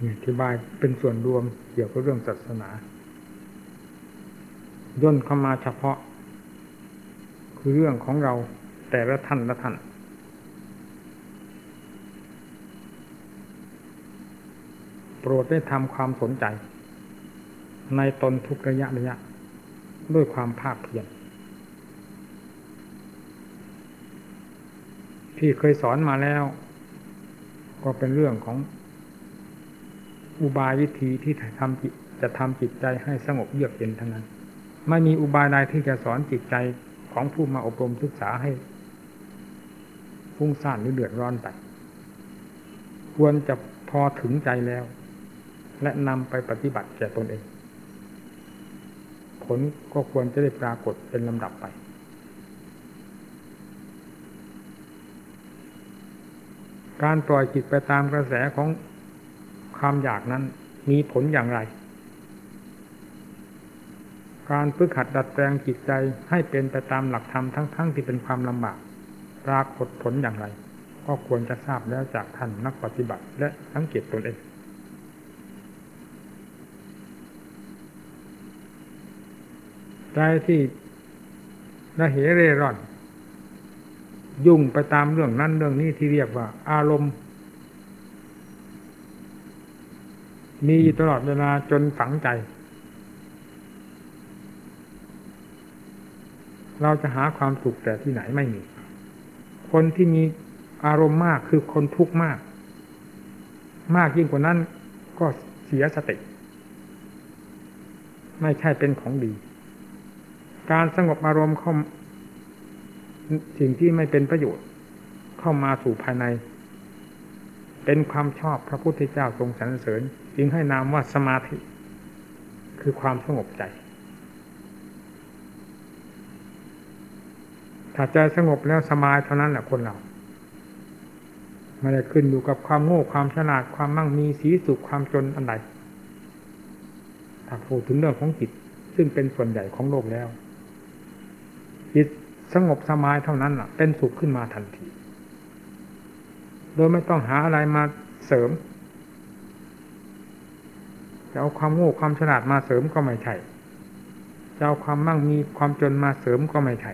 อธิบายเป็นส่วนรวมเกี่ยวกับเรื่องศาสนา ย่นเข้ามาเฉพาะ คือเรื่องของเราแต่ละท่านละท่านโปรดได้ทำความสนใจ ในตนทุกระยะระยะ ด้วยความภาคเพียรที่เคยสอนมาแล้ว ก็เป็นเรื่องของ อุบายวิธีที่ทำจิตจะทำจิตใจให้สงบเยือกเย็นทั้งนั้น ไม่มีอุบายใดที่จะสอนจิตใจของผู้มาอบรมศึกษาให้ฟุ้งซ่านหรือเดือดร้อนไป ควรจะพอถึงใจแล้ว และนำไปปฏิบัติแก่ตนเอง ผลก็ควรจะได้ปรากฏเป็นลำดับไป การปล่อยจิตไปตามกระแสของ ความอยากนั้นมีผลอย่างไร การฝึกหัดดัดแปลงจิตใจให้เป็นไปตามหลักธรรมทั้งๆทที่เป็นความลำบากปรากฏผลอย่างไร ก็ควรจะทราบแล้วจากท่านนักปฏิบัติและสังเกตตนเองใจที่ระเหเร่ร่อน ยุ่งไปตามเรื่องนั้นเรื่องนี้ที่เรียกว่า อารมณ์ มีตลอดเวลาจนฝังใจ เราจะหาความสุขแต่ที่ไหนไม่มี คนที่มีอารมณ์มากคือคนทุกข์มาก มากยิ่งกว่านั้นก็เสียสติ ไม่ใช่เป็นของดี การสงบอารมณ์เข้าสิ่งที่ไม่เป็นประโยชน์ เข้ามาสู่ภายใน เป็นความชอบพระพุทธเจ้าทรงสรรเสริญ จึงให้นามว่าสมาธิ คือความสงบใจ ถ้าใจสงบแล้วสมายเท่านั้นแหละคนเราไม่ได้ขึ้นอยู่กับความโง่ความฉลาดความมั่งมีสีสุขความจนอันใดถ้าพูดถึงเรื่องของจิตซึ่งเป็นส่วนใหญ่ของโลกแล้วจิตสงบสมายเท่านั้นล่ะ เป็นสุขขึ้นมาทันที โดยไม่ต้องหาอะไรมาเสริม จะเอาความโง่ความฉลาดมาเสริมก็ไม่ใช่จะเอาความมั่งมีความจนมาเสริมก็ไม่ใช่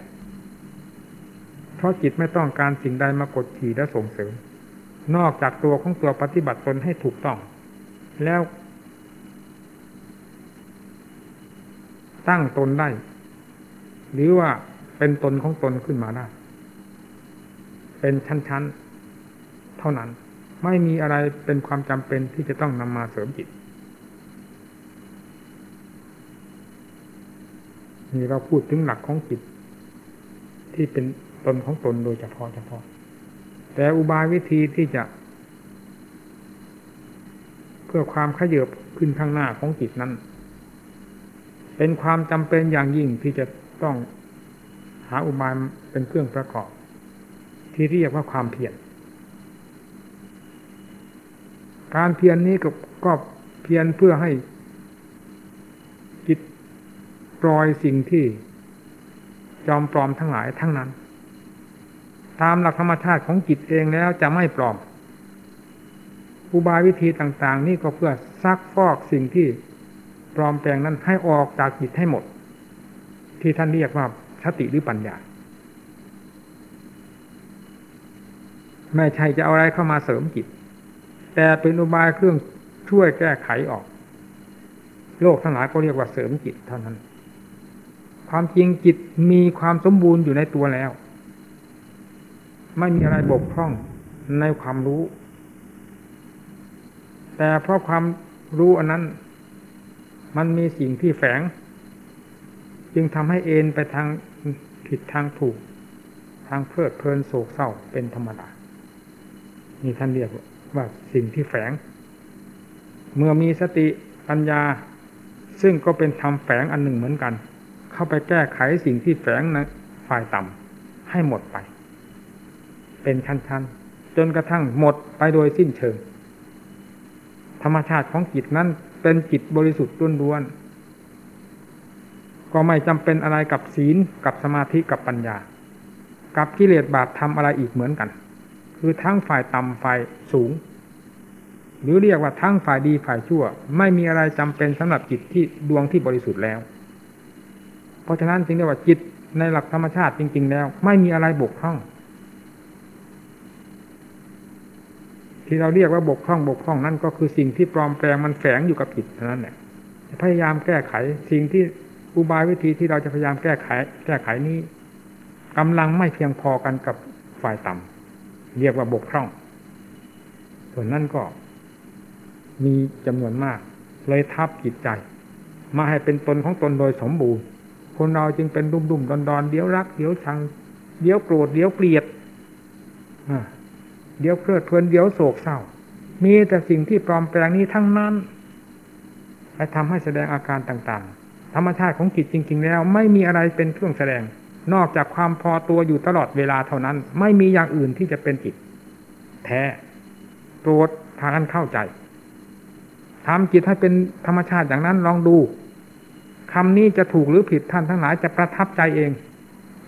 เพราะจิตไม่ต้องการสิ่งใดมากดขี่และส่งเสริม นอกจากตัวของตัวปฏิบัติตนให้ถูกต้อง แล้ว ตั้งตนได้ หรือว่าเป็นตนของตนขึ้นมาได้ เป็นชั้นๆ เท่านั้น ไม่มีอะไรเป็นความจำเป็นที่จะต้องนำมาเสริมจิต นี่เราพูดถึงหลักของจิต ที่เป็นตนของตนโดยเฉพาะเฉพาะ แต่อุบายวิธีที่จะ เพื่อความขยืบขึ้นข้างหน้าของจิตนั้น เป็นความจำเป็นอย่างยิ่งที่จะต้องหาอุบายเป็นเครื่องประกอบ ที่เรียกว่าความเพียรการเพียรนนี้ก็ก็เพียรเพื่อให้ ปล่อยสิ่งที่จอมปลอมทั้งหลายทั้งนั้น ตามหลักธรรมชาติของจิตเองแล้วจะไม่ปลอมอุบายวิธีต่างๆ นี่ก็เพื่อซักฟอกสิ่งที่ปลอมแปลงนั้นให้ออกจากจิตให้หมด ที่ท่านเรียกว่าสติหรือปัญญา ไม่ใช่จะเอาอะไรเข้ามาเสริมจิต แต่เป็นอุบายเครื่องช่วยแก้ไขออก โลกทั้งหลายก็เรียกว่าเสริมจิตเท่านั้น ความจริงจิตมีความสมบูรณ์อยู่ในตัวแล้ว ไม่มีอะไรบกพร่องในความรู้ แต่เพราะความรู้อันนั้น มันมีสิ่งที่แฝง จึงทำให้เอ็นไปทางผิดทางถูก ทางเพลิดเพลินโศกเศร้าเป็นธรรมดานี่ท่านเรียกว่าสิ่งที่แฝง เมื่อมีสติปัญญา ซึ่งก็เป็นธรรมแฝงอันหนึ่งเหมือนกัน เข้าไปแก้ไขสิ่งที่แฝงในฝ่ายต่ำให้หมดไป เป็นชั้นๆ จนกระทั่งหมดไปโดยสิ้นเชิง ธรรมชาติของจิตนั้นเป็นจิตบริสุทธิ์ล้วนๆก็ไม่จำเป็นอะไรกับศีลกับสมาธิกับปัญญา กับกิเลสบาปทำอะไรอีกเหมือนกัน คือทั้งฝ่ายต่ำฝ่ายสูงหรือเรียกว่าทั้งฝ่ายดีฝ่ายชั่ว ไม่มีอะไรจำเป็นสำหรับจิตที่ดวงที่บริสุทธิ์แล้ว เพราะฉะนั้นจึงเรียกว่าจิตในหลักธรรมชาติจริง ๆ แล้ว ไม่มีอะไรบกพร่อง ที่เราเรียกว่าบกพร่องบกพร่องนั่นก็คือสิ่งที่ปลอมแปลงมันแฝงอยู่กับจิตเท่านั้นแหละพยายามแก้ไขสิ่งที่อุบายวิธีที่เราจะพยายามแก้ไข แก้ไขนี้กำลังไม่เพียงพอกันกับฝ่ายต่ำเรียกว่าบกพร่อง ส่วนนั้นก็ มีจำนวนมาก เลยทับจิตใจ มาให้เป็นตนของตนโดยสมบูรณ์ คนเราจึงเป็นดุมดุมดอนดอนเดี๋ยวรัก เดี๋ยวชัง เดี๋ยวโกรธเดี๋ยวเกลียดเดี๋ยวเพลิดเพลินเดี๋ยวโศกเศร้า มีแต่สิ่งที่ปลอมแปลงนี้ทั้งนั้นไปทำให้แสดงอาการต่างๆ ธรรมชาติของจิตจริง ๆ แล้ว ไม่มีอะไรเป็นเครื่องแสดง นอกจากความพอตัวอยู่ตลอดเวลาเท่านั้น ไม่มีอย่างอื่นที่จะเป็นจิต แท้โปรดทางกันเข้าใจทำจิตให้เป็นธรรมชาติอย่างนั้นลองดู คำนี้จะถูกหรือผิดท่านทั้งหลายจะประทับใจเอง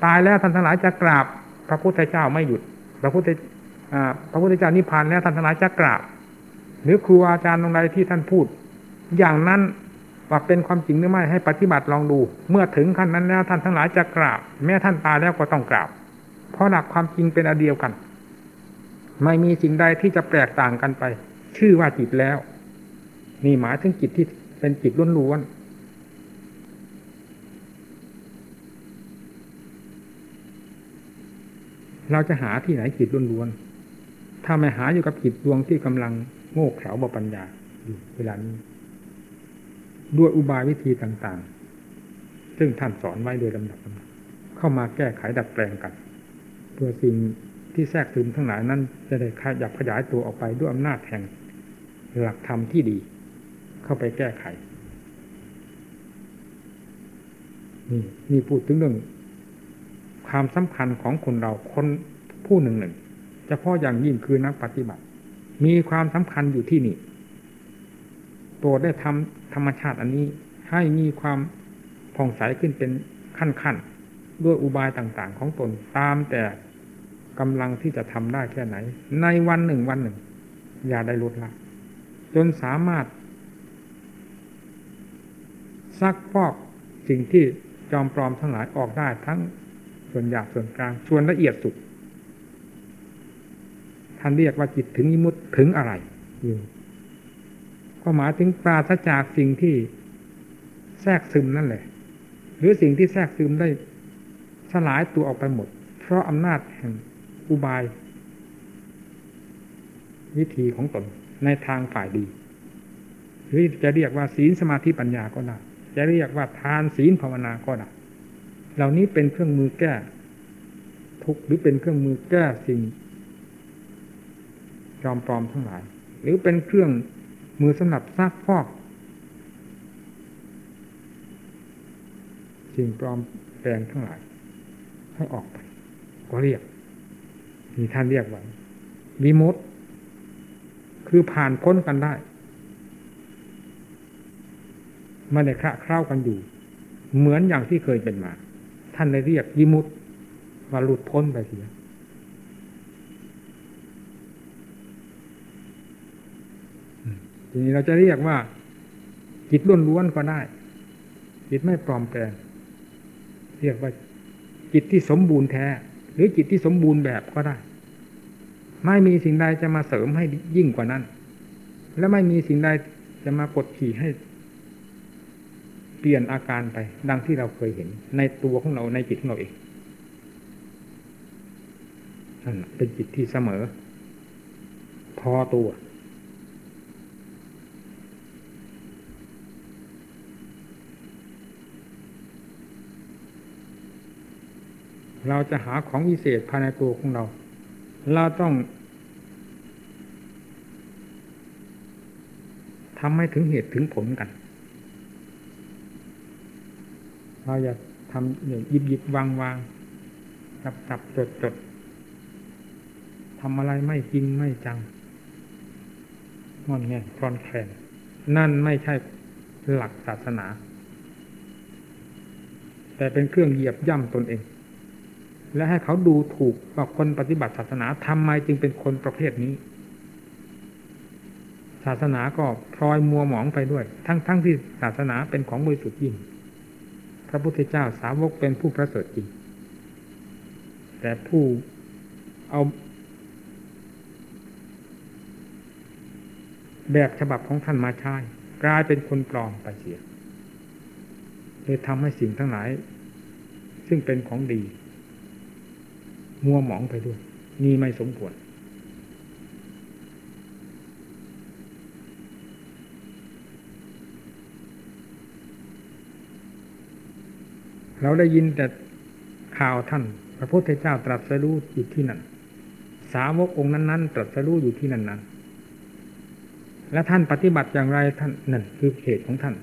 ตายแล้วท่านทั้งหลายจะกราบ พระพุทธเจ้าไม่หยุด พระพุทธพระพุทธเจ้านิพพานแล้วท่านทั้งหลายจะกราบ หรือครูอาจารย์ตรงใดที่ท่านพูด อย่างนั้นว่าเป็นความจริงหรือไม่ให้ปฏิบัติลองดู เมื่อถึงขั้นนั้นแล้วท่านทั้งหลายจะกราบ แม้ท่านตายแล้วก็ต้องกราบ เพราะหลักความจริงเป็นอันเดียวกัน ไม่มีสิ่งใดที่จะแตกต่างกันไป ชื่อว่าจิตแล้ว นี่หมายถึงจิตที่เป็นจิตล้วนๆ เราจะหาที่ไหนจิตล้วนๆถ้าไม่หาอยู่กับจิตดวงที่กำลังโง่เขลาบปัญญาอยู่เวลานี้ด้วยอุบายวิธีต่างๆ ซึ่งท่านสอนไว้โดยลำดับเข้ามาแก้ไขดัดแปลงกันเพื่อสิ่งที่แทรกซึมทั้งหลายนั้น จะได้ขยับขยายตัวออกไปด้วยอำนาจแห่งหลักธรรมที่ดี เข้าไปแก้ไข นี่นี่พูดถึงเรื่อง ความสำคัญของคนเราคนผู้หนึ่งหนึ่งเฉพาะอย่างยิ่งคือนักปฏิบัติ มีความสำคัญอยู่ที่นี่โปรดได้ทำธรรมชาติอันนี้ให้มีความผ่องใสขึ้นเป็นขั้นขั้นด้วยอุบายต่าง ๆ ของตนตามแต่กำลังที่จะทำได้แค่ไหน ในวันหนึ่งวันหนึ่ง อย่าได้ลดละจนสามารถ ซักฟอกสิ่งที่จอมปลอมทั้งหลายออกได้ทั้ง ส่วนหยาบส่วนกลางส่วนละเอียดสุด ท่านเรียกว่าจิตถึงยิมุตถึงอะไรอยู่ก็หมายถึงปราศจากสิ่งที่แทรกซึมนั่นแหละ หรือสิ่งที่แทรกซึมได้สลายตัวออกไปหมด เพราะอำนาจแห่งอุบาย วิธีของตนในทางฝ่ายดี หรือจะเรียกว่าศีลสมาธิปัญญาก็ได้จะเรียกว่าทานศีลภาวนาก็ได้ เหล่านี้เป็นเครื่องมือแก้ ทุกหรือเป็นเครื่องมือแก้สิ่งจอมปลอมทั้งหลาย หรือเป็นเครื่องมือสำหรับซักพอกสิ่งปลอมแปลงทั้งหลาย ให้ออกไป ก็เรียกมีท่านเรียกว่าวิมุตคือผ่านพ้นกันได้ไม่ได้คระเคล้ากันอยู่ เหมือนอย่างที่เคยเป็นมา ท่านเลยเรียกยิมุตว่าหลุดพ้นไปเสียทีนี้เราจะเรียกว่า จิตล้วนๆก็ได้ จิตไม่ปลอมแปลงเรียกว่า จิตที่สมบูรณ์แท้ หรือจิตที่สมบูรณ์แบบก็ได้ ไม่มีสิ่งใดจะมาเสริมให้ยิ่งกว่านั้น และไม่มีสิ่งใดจะมากดขี่ให้ ปลี่ยนอาการไป ดังที่เราเคยเห็น ในตัวของเราในจิตของเราเองนั่นเป็นจิตที่เสมอ พอตัว เราจะหาของวิเศษภายในตัวของเรา เราต้องทำให้ถึงเหตุถึงผลกัน เราอยาทำอย่างยิบยิบวางวางจับจับจดจดทำอะไรไม่จริงไม่จังงอนแงคลอนแคลนนั่นไม่ใช่หลักศาสนา แต่เป็นเครื่องเหยียบย่ำตนเอง และให้เขาดูถูกว่าคนปฏิบัติศาสนาทำไมจึงเป็นคนประเภทนี้ ศาสนาก็พลอยมัวหมองไปด้วย ทั้งๆทที่ศาสนาเป็นของบริสุทธิ์ยิ่ง พระพุทธเจ้าสาวกเป็นผู้ประเสริฐจริง แต่ผู้เอาแบบฉบับของท่านมาใช้กลายเป็นคนปลอมไปเสียเลยทำให้สิ่งทั้งหลาย ซึ่งเป็นของดี มัวหมองไปด้วยนี่ไม่สมควร เราได้ยินแต่ข่าวท่าน พระพุทธเจ้าตรัสรู้อยู่ที่นั่น สาวกองค์นั้นๆ ตรัสรู้อยู่ที่นั่นนั้นและท่านปฏิบัติอย่างไรท่านนั่นคือเหตุของท่าน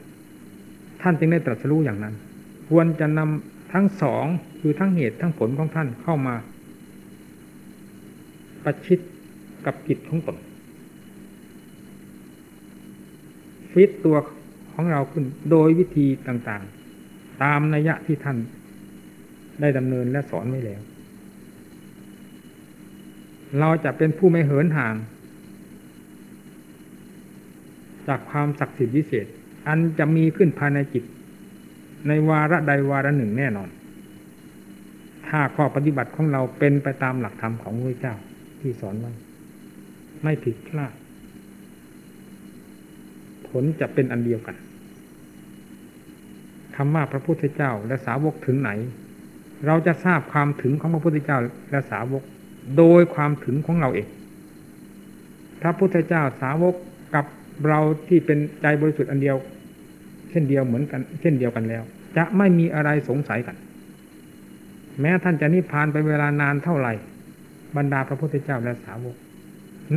ท่านจึงได้ตรัสรู้อย่างนั้น ควรจะนำทั้งสองคือทั้งเหตุทั้งผลของท่านเข้ามา ประชิดกับกิจของตนฟิตตัวของเราขึ้นโดยวิธีต่างๆ ตามนัยยะที่ท่านได้ดำเนินและสอนไว้แล้ว เราจะเป็นผู้ไม่เหินห่าง จากความศักดิ์สิทธิ์วิเศษ อันจะมีขึ้นภายในจิต ในวาระใดวาระหนึ่งแน่นอน ถ้าข้อปฏิบัติของเราเป็นไปตามหลักธรรมของพระเจ้าที่สอนไว้ ไม่ผิดพลาดผลจะเป็นอันเดียวกัน คำว่าพระพุทธเจ้าและสาวกถึงไหน เราจะทราบความถึงของพระพุทธเจ้าและสาวก โดยความถึงของเราเองพระพุทธเจ้าสาวกกับเราที่เป็นใจบริสุทธิ์อันเดียว เช่นเดียวเหมือนกัน เช่นเดียวกันแล้ว จะไม่มีอะไรสงสัยกัน แม้ท่านจะนิพพานไปเวลานานเท่าไหร่ บรรดาพระพุทธเจ้าและสาวก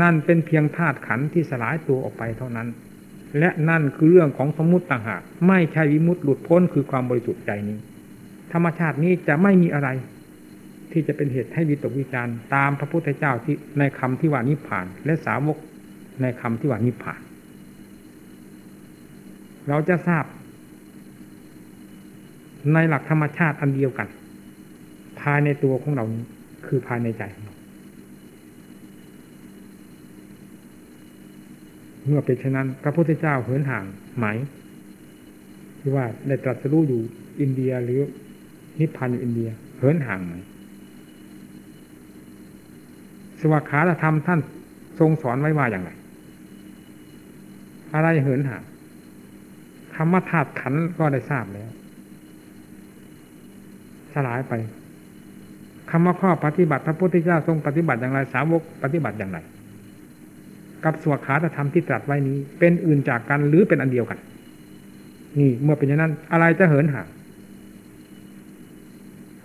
นั่นเป็นเพียงธาตุขันธ์ที่สลายตัวออกไปเท่านั้น และนั่นคือเรื่องของสมมุติต่างหากไม่ใช่วิมุตติหลุดพ้นคือความบริสุทธิ์ใจนี้ ธรรมชาตินี้จะไม่มีอะไร ที่จะเป็นเหตุให้วิตกวิจารตามพระพุทธเจ้าที่ในคำที่ว่านิพพาน และสาวกในคำที่ว่านิพพาน เราจะทราบ ในหลักธรรมชาติอันเดียวกัน ภายในตัวของเรานี้คือภายในใจของ เมื่อเป็นเช่นนั้น พระพุทธเจ้าเหินห่างไหม ที่ว่าได้ตรัสรู้อยู่อินเดียหรือนิพพานอยู่อินเดีย เหินห่างไหมสวัสขาธรรมท่านทรงสอนไว้ว่าอย่างไร อะไรเหินห่างคำว่าธาตุขันก็ได้ทราบแล้วสลายไปคำว่าข้อปฏิบัติพระพุทธเจ้าทรงปฏิบัติอย่างไรสาวกปฏิบัติอย่างไร กับสวขาธรรมที่ตรัสไว้นี้ เป็นอื่นจากกันหรือเป็นอันเดียวกัน นี่เมื่อเป็นอย่างนั้น อะไรจะเหินห่าง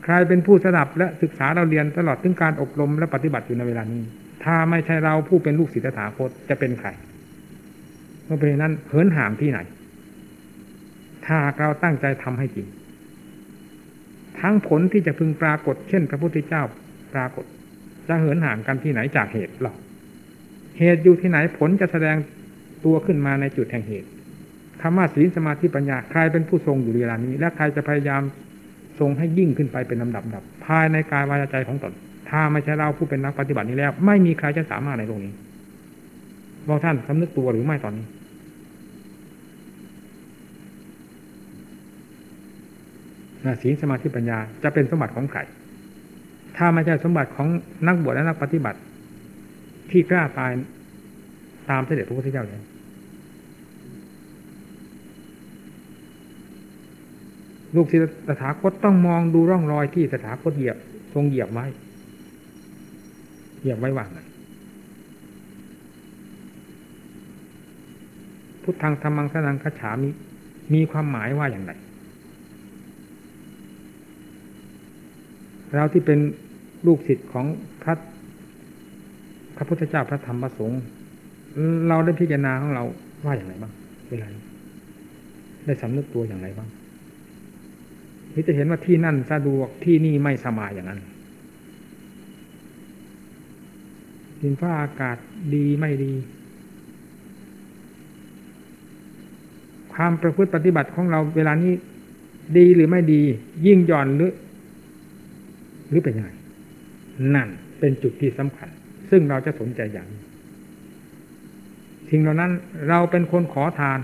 ใครเป็นผู้สดับและศึกษาเราเรียนตลอดถึงการอบรมและปฏิบัติอยู่ในเวลานี้ ถ้าไม่ใช่เราผู้เป็นลูกศิษย์ถาคตจะเป็นใครเมื่อเป็นอย่างนั้นเหินห่างที่ไหน ถ้าเราตั้งใจทำให้จริง ทั้งผลที่จะพึงปรากฏเช่น พระพุทธเจ้าปรากฏ จะเหินห่างกันที่ไหนจากเหตุหรอก เหตุอยู่ที่ไหนผลจะแสดงตัวขึ้นมาในจุดแห่งเหตุคำว่าศีลสมาธิปัญญาใครเป็นผู้ทรงอยู่เวลานี้ และใครจะพยายามทรงให้ยิ่งขึ้นไปเป็นลำดับดับภายในกายวาจาใจของตน ถ้าไม่ใช่เราผู้เป็นนักปฏิบัตินี้แล้ว ไม่มีใครจะสามารถในตรงนี้บอกท่านสำนึกตัวหรือไม่ตอนนี้ ศีลสมาธิปัญญาจะเป็นสมบัติของใคร ถ้าไม่ใช่สมบัติของนักบวชและนักปฏิบัติ ที่กล้าตายตามเสด็จพระพุทธเจ้าเลยลูกศิษย์ตถาคตต้องมองดูร่องรอยที่ตถาคตเหยียบ ทรงเหยียบไว้เหยียบไว้ว่างพุทธังธรรมังสนังคฉามีมีความหมายว่าอย่างไรเราที่เป็นลูกศิษย์ของพระ ระพุทธเจ้าพระธรรมพระสงฆ์เราได้พิจารณาของเราว่าอย่างไรบ้างเวลาได้สำนึกตัวอย่างไรบ้างนี่จะเห็นว่าที่นั่นสะดวกที่นี่ไม่สบายอย่างนั้นดินฟ้าอากาศดีไม่ดี ความประพฤติปฏิบัติของเราเวลานี้ดีหรือไม่ดี ยิ่งย่อนหรือ หรือเป็นยังไงนั่นเป็นจุดที่สำคัญ ซึ่งเราจะสนใจอย่างสิ่งเหล่านั้นเราเป็นคนขอทาน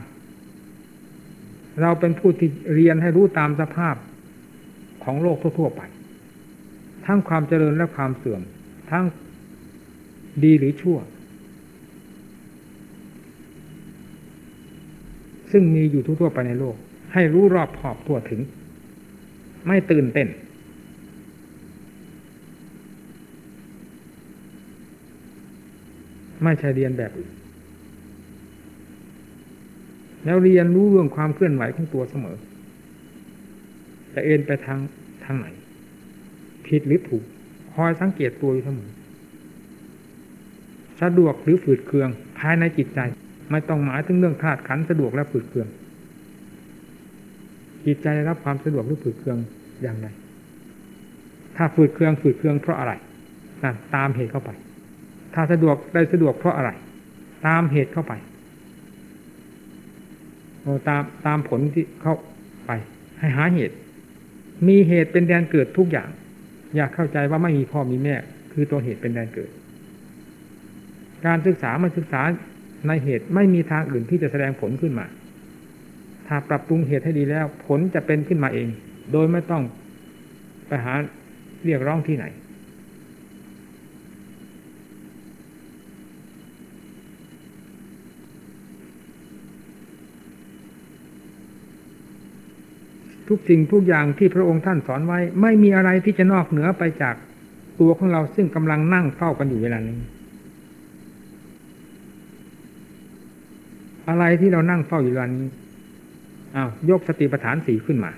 เราเป็นผู้ที่เรียนให้รู้ตามสภาพของโลกทั่ว ๆ ไป ทั้งความเจริญและความเสื่อม ทั้งดีหรือชั่ว ซึ่งมีอยู่ทั่ว ๆ ไปในโลก ให้รู้รอบขอบทั่วถึง ไม่ตื่นเต้น ไม่ใช่เรียนแบบอื่นแล้วเรียนรู้เรื่องความเคลื่อนไหวของตัวเสมอ จะเอ็นไปทางทางไหน ผิดหรือถูก คอยสังเกตตัวอยู่เสมอ สะดวกหรือฝืดเคือง ภายในจิตใจ ไม่ต้องหมายถึงเรื่องธาตุขันสะดวกและฝืดเคือง จิตใจรับความสะดวกหรือฝืดเคืองอย่างไร ถ้าฝืดเคืองฝืดเคืองเพราะอะไรนั่นตามเหตุเข้าไป ถ้าสะดวกได้สะดวกเพราะอะไร ตามเหตุเข้าไปตามตามผลที่เข้าไป ให้หาเหตุ มีเหตุเป็นแดนเกิดทุกอย่าง อยากเข้าใจว่าไม่มีพ่อมีแม่ คือตัวเหตุเป็นแดนเกิด การศึกษามาศึกษาในเหตุไม่มีทางอื่นที่จะแสดงผลขึ้นมา ถ้าปรับปรุงเหตุให้ดีแล้ว ผลจะเป็นขึ้นมาเอง โดยไม่ต้องไปหาเรียกร้องที่ไหน ทุกสิ่งทุกอย่างที่พระองค์ท่านสอนไว้ ไม่มีอะไรที่จะนอกเหนือไปจากตัวของเราซึ่งกำลังนั่งเฝ้ากันอยู่เวลานี้ อะไรที่เรานั่งเฝ้าอยู่เวลานี้อ้าวยกสติปัฏฐานสี่ขึ้นมา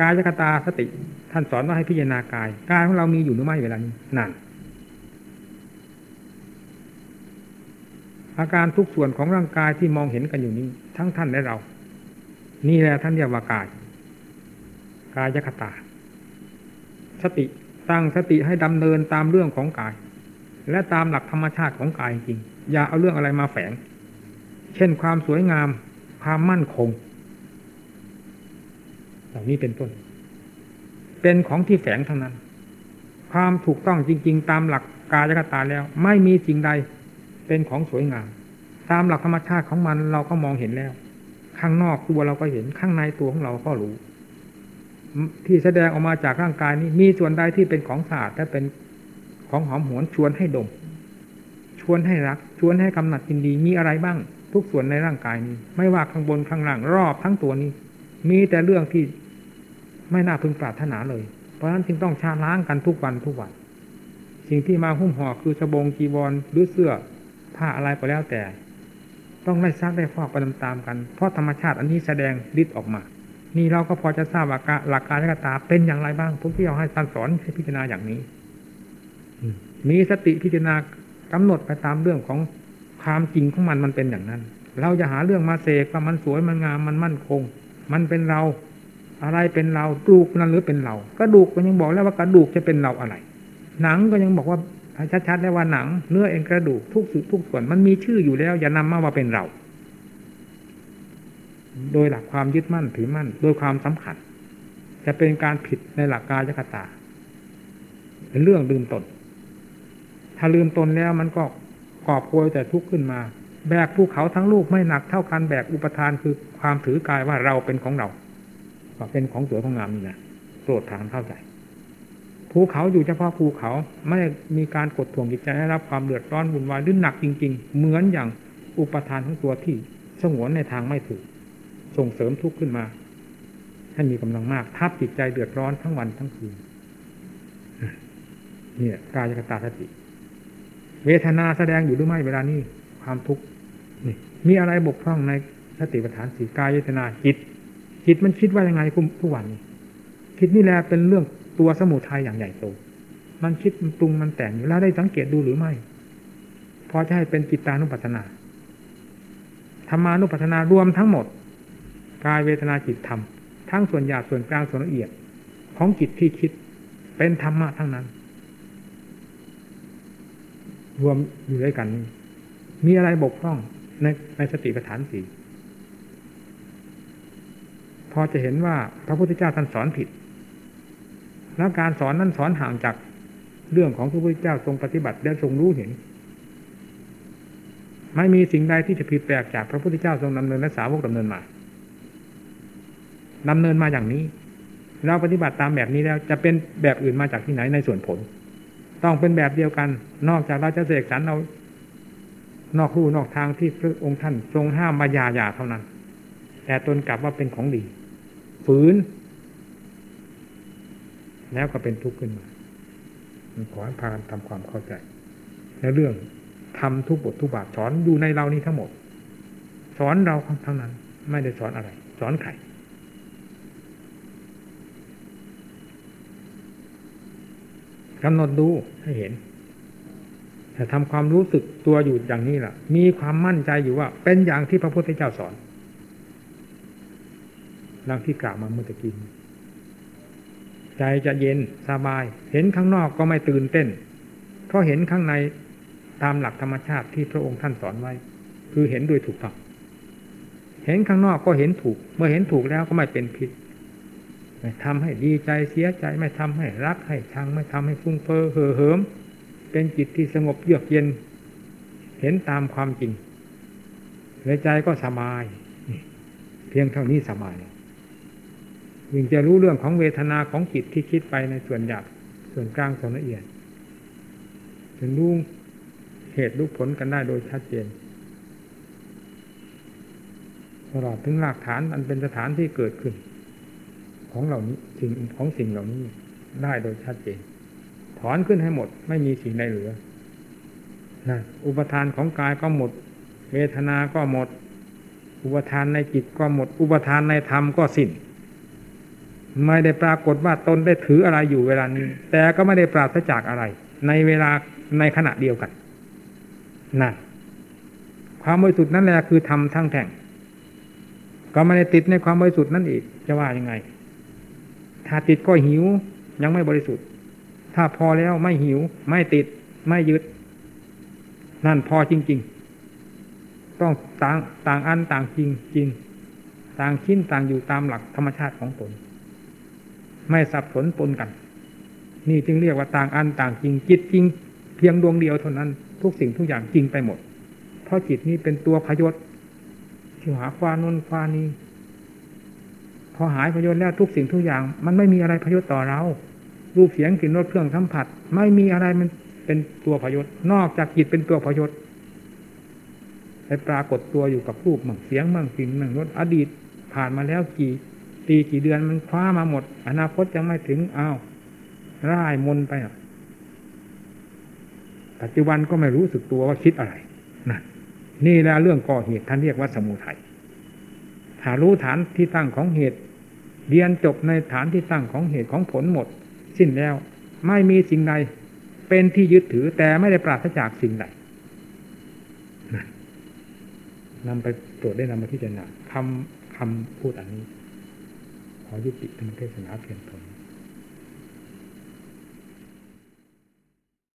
กายคตาสติ ท่านสอนว่าให้พิจารณากายกายของเรามีอยู่หรือไม่เวลานี้นั่นอาการทุกส่วนของร่างกายที่มองเห็นกันอยู่นี้ ทั้งท่านและเรา นี่แหละท่านเรียกว่ากาย กายคตา สติตั้งสติให้ดำเนินตามเรื่องของกาย และตามหลักธรรมชาติของกายจริง อย่าเอาเรื่องอะไรมาแฝง เช่นความสวยงาม ความมั่นคง เหล่านี้เป็นต้น เป็นของที่แฝงทั้งนั้น ความถูกต้องจริง ๆ ตามหลักกายคตาแล้ว ไม่มีสิ่งใดเป็นของสวยงาม ตามหลักธรรมชาติของมันเราก็มองเห็นแล้ว ข้างนอกตัวเราก็เห็นข้างในตัวของเราก็รู้ ที่แสดงออกมาจากร่างกายนี้ มีส่วนใดที่เป็นของสะอาดและเป็นของหอมหวนชวนให้ดม ชวนให้รัก ชวนให้กำหนัดยินดีมีอะไรบ้าง ทุกส่วนในร่างกายนี้ ไม่ว่าข้างบนข้างล่างรอบทั้งตัวนี้ มีแต่เรื่องที่ไม่น่าพึงปรารถนาเลย เพราะฉะนั้นจึงต้องชาล้างกันทุกวันทุกวัน สิ่งที่มาหุ้มห่อคือสบงจีวรหรือเสื้อผ้าอะไรก็แล้วแต่ ต้องได้ซักได้ฟอกไปตามๆกัน เพราะธรรมชาติอันนี้แสดงฤทธิ์ออกมา นี่เราก็พอจะทราบว่าหลักการกตาเป็นอย่างไรบ้างผมที่เอาให้ท่านสอนให้พิจารณาอย่างนี้มีสติพิจารณากำหนดไปตามเรื่องของความจริงของมันมันเป็นอย่างนั้น เราจะหาเรื่องมาเสกว่ามันสวยมันงามมันมั่นคง มันเป็นเราอะไรเป็นเราดูกนั้นหรือเป็นเรากระดูกก็ยังบอกแล้วว่ากระดูกจะเป็นเราอะไร หนังก็ยังบอกว่าชัดๆแล้วว่าหนัง เนื้อเอ็นกระดูกทุกส่วนทุกส่วนมันมีชื่ออยู่แล้ว อย่านำมาว่าเป็นเรา โดยหลักความยึดมั่นถือมั่น โดยความสำคัญ จะเป็นการผิดในหลักกายคตาเป็นเรื่องลืมตน ถ้าลืมตนแล้วมันก็กอบโวยแต่ทุกข์ขึ้นมา แบกภูเขาทั้งลูกไม่หนักเท่ากันแบกอุปทานคือความถือกายว่าเราเป็นของเราเป็นของสวยของงามนี่นะโปรดทางเข้าใจภูเขาอยู่เฉพาะภูเขาไม่มีการกดท่วงจิตใจให้รับความเดือดร้อนวุ่นวายหรือหนักจริง ๆ เหมือนอย่างอุปทานของตัวที่สงวนในทางไม่ถูก ส่งเสริมทุกข์ขึ้นมาให้มีกำลังมากทับจิตใจเดือดร้อนทั้งวันทั้งคืนเนี่ยกายกตาสติ เวทนาแสดงอยู่หรือไม่เวลานี้ความทุกข์นี่มีอะไรบกพร่องในสติปัฏฐานสี่กายเวทนาจิต จิตมันคิดว่ายังไงทุกวันนี้คิดนี่แหละเป็นเรื่องตัวสมุทัยอย่างใหญ่โตมันคิดมันปรุงมันแต่งอยู่แล้วได้สังเกตดูหรือไม่พอจะให้เป็นจิตตานุปัฏสนาธรรมานุปัฏสนารวมทั้งหมด กายเวทนาจิตธรรม ทั้งส่วนหยาบส่วนกลางส่วนละเอียด ของจิตที่คิดเป็นธรรมะทั้งนั้น รวมอยู่ด้วยกันมีอะไรบกพร่องในในสติปัฏฐานสี่พอจะเห็นว่าพระพุทธเจ้าท่านสอนผิด แล้วการสอนนั้นสอนห่างจากเรื่องของพระพุทธเจ้าทรงปฏิบัติและทรงรู้เห็น ไม่มีสิ่งใดที่จะผิดแปลกจากพระพุทธเจ้าทรงดำเนินและสาวกดำเนินมา ดำเนินมาอย่างนี้ เราปฏิบัติตามแบบนี้แล้ว จะเป็นแบบอื่นมาจากที่ไหนในส่วนผล ต้องเป็นแบบเดียวกัน นอกจากเราจะเสกสรรเรา นอกรูนอกทางที่พระองค์ท่าน ทรงห้ามมายาหยาเท่านั้น แต่ตนกลับว่าเป็นของดี ฝืน แล้วก็เป็นทุกข์ขึ้นมาขอให้พากันทำความเข้าใจในเรื่องทำทุกบททุกบาทสอนอยู่ในเรานี้ทั้งหมด สอนเราทั้งนั้น ไม่ได้สอนอะไร สอนใคร กำหนดดูให้เห็น แต่ทำความรู้สึกตัวอยู่อย่างนี้ล่ะ มีความมั่นใจอยู่ว่า เป็นอย่างที่พระพุทธเจ้าสอนดังที่กล่าวมาเมื่อกี้ใจจะเย็นสบาย เห็นข้างนอกก็ไม่ตื่นเต้น เพราะเห็นข้างในตามหลักธรรมชาติที่พระองค์ท่านสอนไว้ คือเห็นโดยถูกต้องเห็นข้างนอกก็เห็นถูก เมื่อเห็นถูกแล้วก็ไม่เป็นพิษ ทำให้ดีใจเสียใจไม่ทำให้รักให้ชังไม่ทำให้ฟุ้งเฟ้อเห่อเหิม เป็นจิตที่สงบเยือกเย็น เห็นตามความจริงในใจก็สบาย เพียงเท่านี้สบายยิ่งจะรู้เรื่องของเวทนาของจิตที่คิดไปในส่วนหยาบส่วนกลางส่วนละเอียดถึงรู้เหตุรู้ผลกันได้โดยชัดเจนตลอดถึงหลักฐานอันเป็นสถานที่เกิดขึ้น ของเหล่านี้สิ่งของสิ่งเหล่านี้ได้โดยชัดเจนถอนขึ้นให้หมดไม่มีสิ่งใดเหลือนะอุปทานของกายก็หมด เวทนา ก็หมด อุปทานในจิตก็หมด อุปทานในธรรมก็สิ้น ไม่ได้ปรากฏว่าตนได้ถืออะไรอยู่เวลานี้ แต่ก็ไม่ได้ปราศจากอะไร ในเวลาในขณะเดียวกันนั่นความบริสุทธิ์นั่นแหละคือธรรมทั้งแท่งก็ไม่ได้ติดในความบริสุทธิ์นั่นอีกจะว่ายังไง ถ้าติดก็หิว ยังไม่บริสุทธิ์ ถ้าพอแล้วไม่หิว ไม่ติด ไม่ยึด นั่นพอจริง ๆ ต้องต่างต่างอันต่างจริงจริงต่างชิ้นต่างอยู่ตามหลักธรรมชาติของตน ไม่สับสนปนกัน นี่จึงเรียกว่าต่างอันต่างจริงจิตจริง เพียงดวงเดียวเท่านั้น ทุกสิ่งทุกอย่างจริงไปหมด เพราะจิตนี้เป็นตัวพยศที่หาความนนความนี้ พอหายพยศแล้วทุกสิ่งทุกอย่าง มันไม่มีอะไรพยศต่อเรา รูปเสียงกลิ่นรสเครื่องสัมผัส ไม่มีอะไรมันเป็นตัวพยศนอกจากจิตเป็นตัวพยศไปปรากฏตัวอยู่กับรูปมั่งเสียงมั่งกลิ่นมั่งรสอดีตผ่านมาแล้วกี่ปีกี่เดือนมันคว้ามาหมด อนาคตยังไม่ถึงอ้าวร่ายมนไปอะปัจจุบันก็ไม่รู้สึกตัวว่าคิดอะไรนั่นนี่แหละเรื่องก่อเหตุท่านเรียกว่าสมุทัย ถ้ารู้ฐานที่ตั้งของเหตุ เรียนจบในฐานที่ตั้งของเหตุของผลหมด สิ้นแล้ว ไม่มีสิ่งใด เป็นที่ยึดถือแต่ไม่ได้ปราศจากสิ่งใดนำไปตรวจได้นำมาพิจารณาคำคำพูดอันนี้ ขอยุติเป็นเทศนาเพียงเท่านี้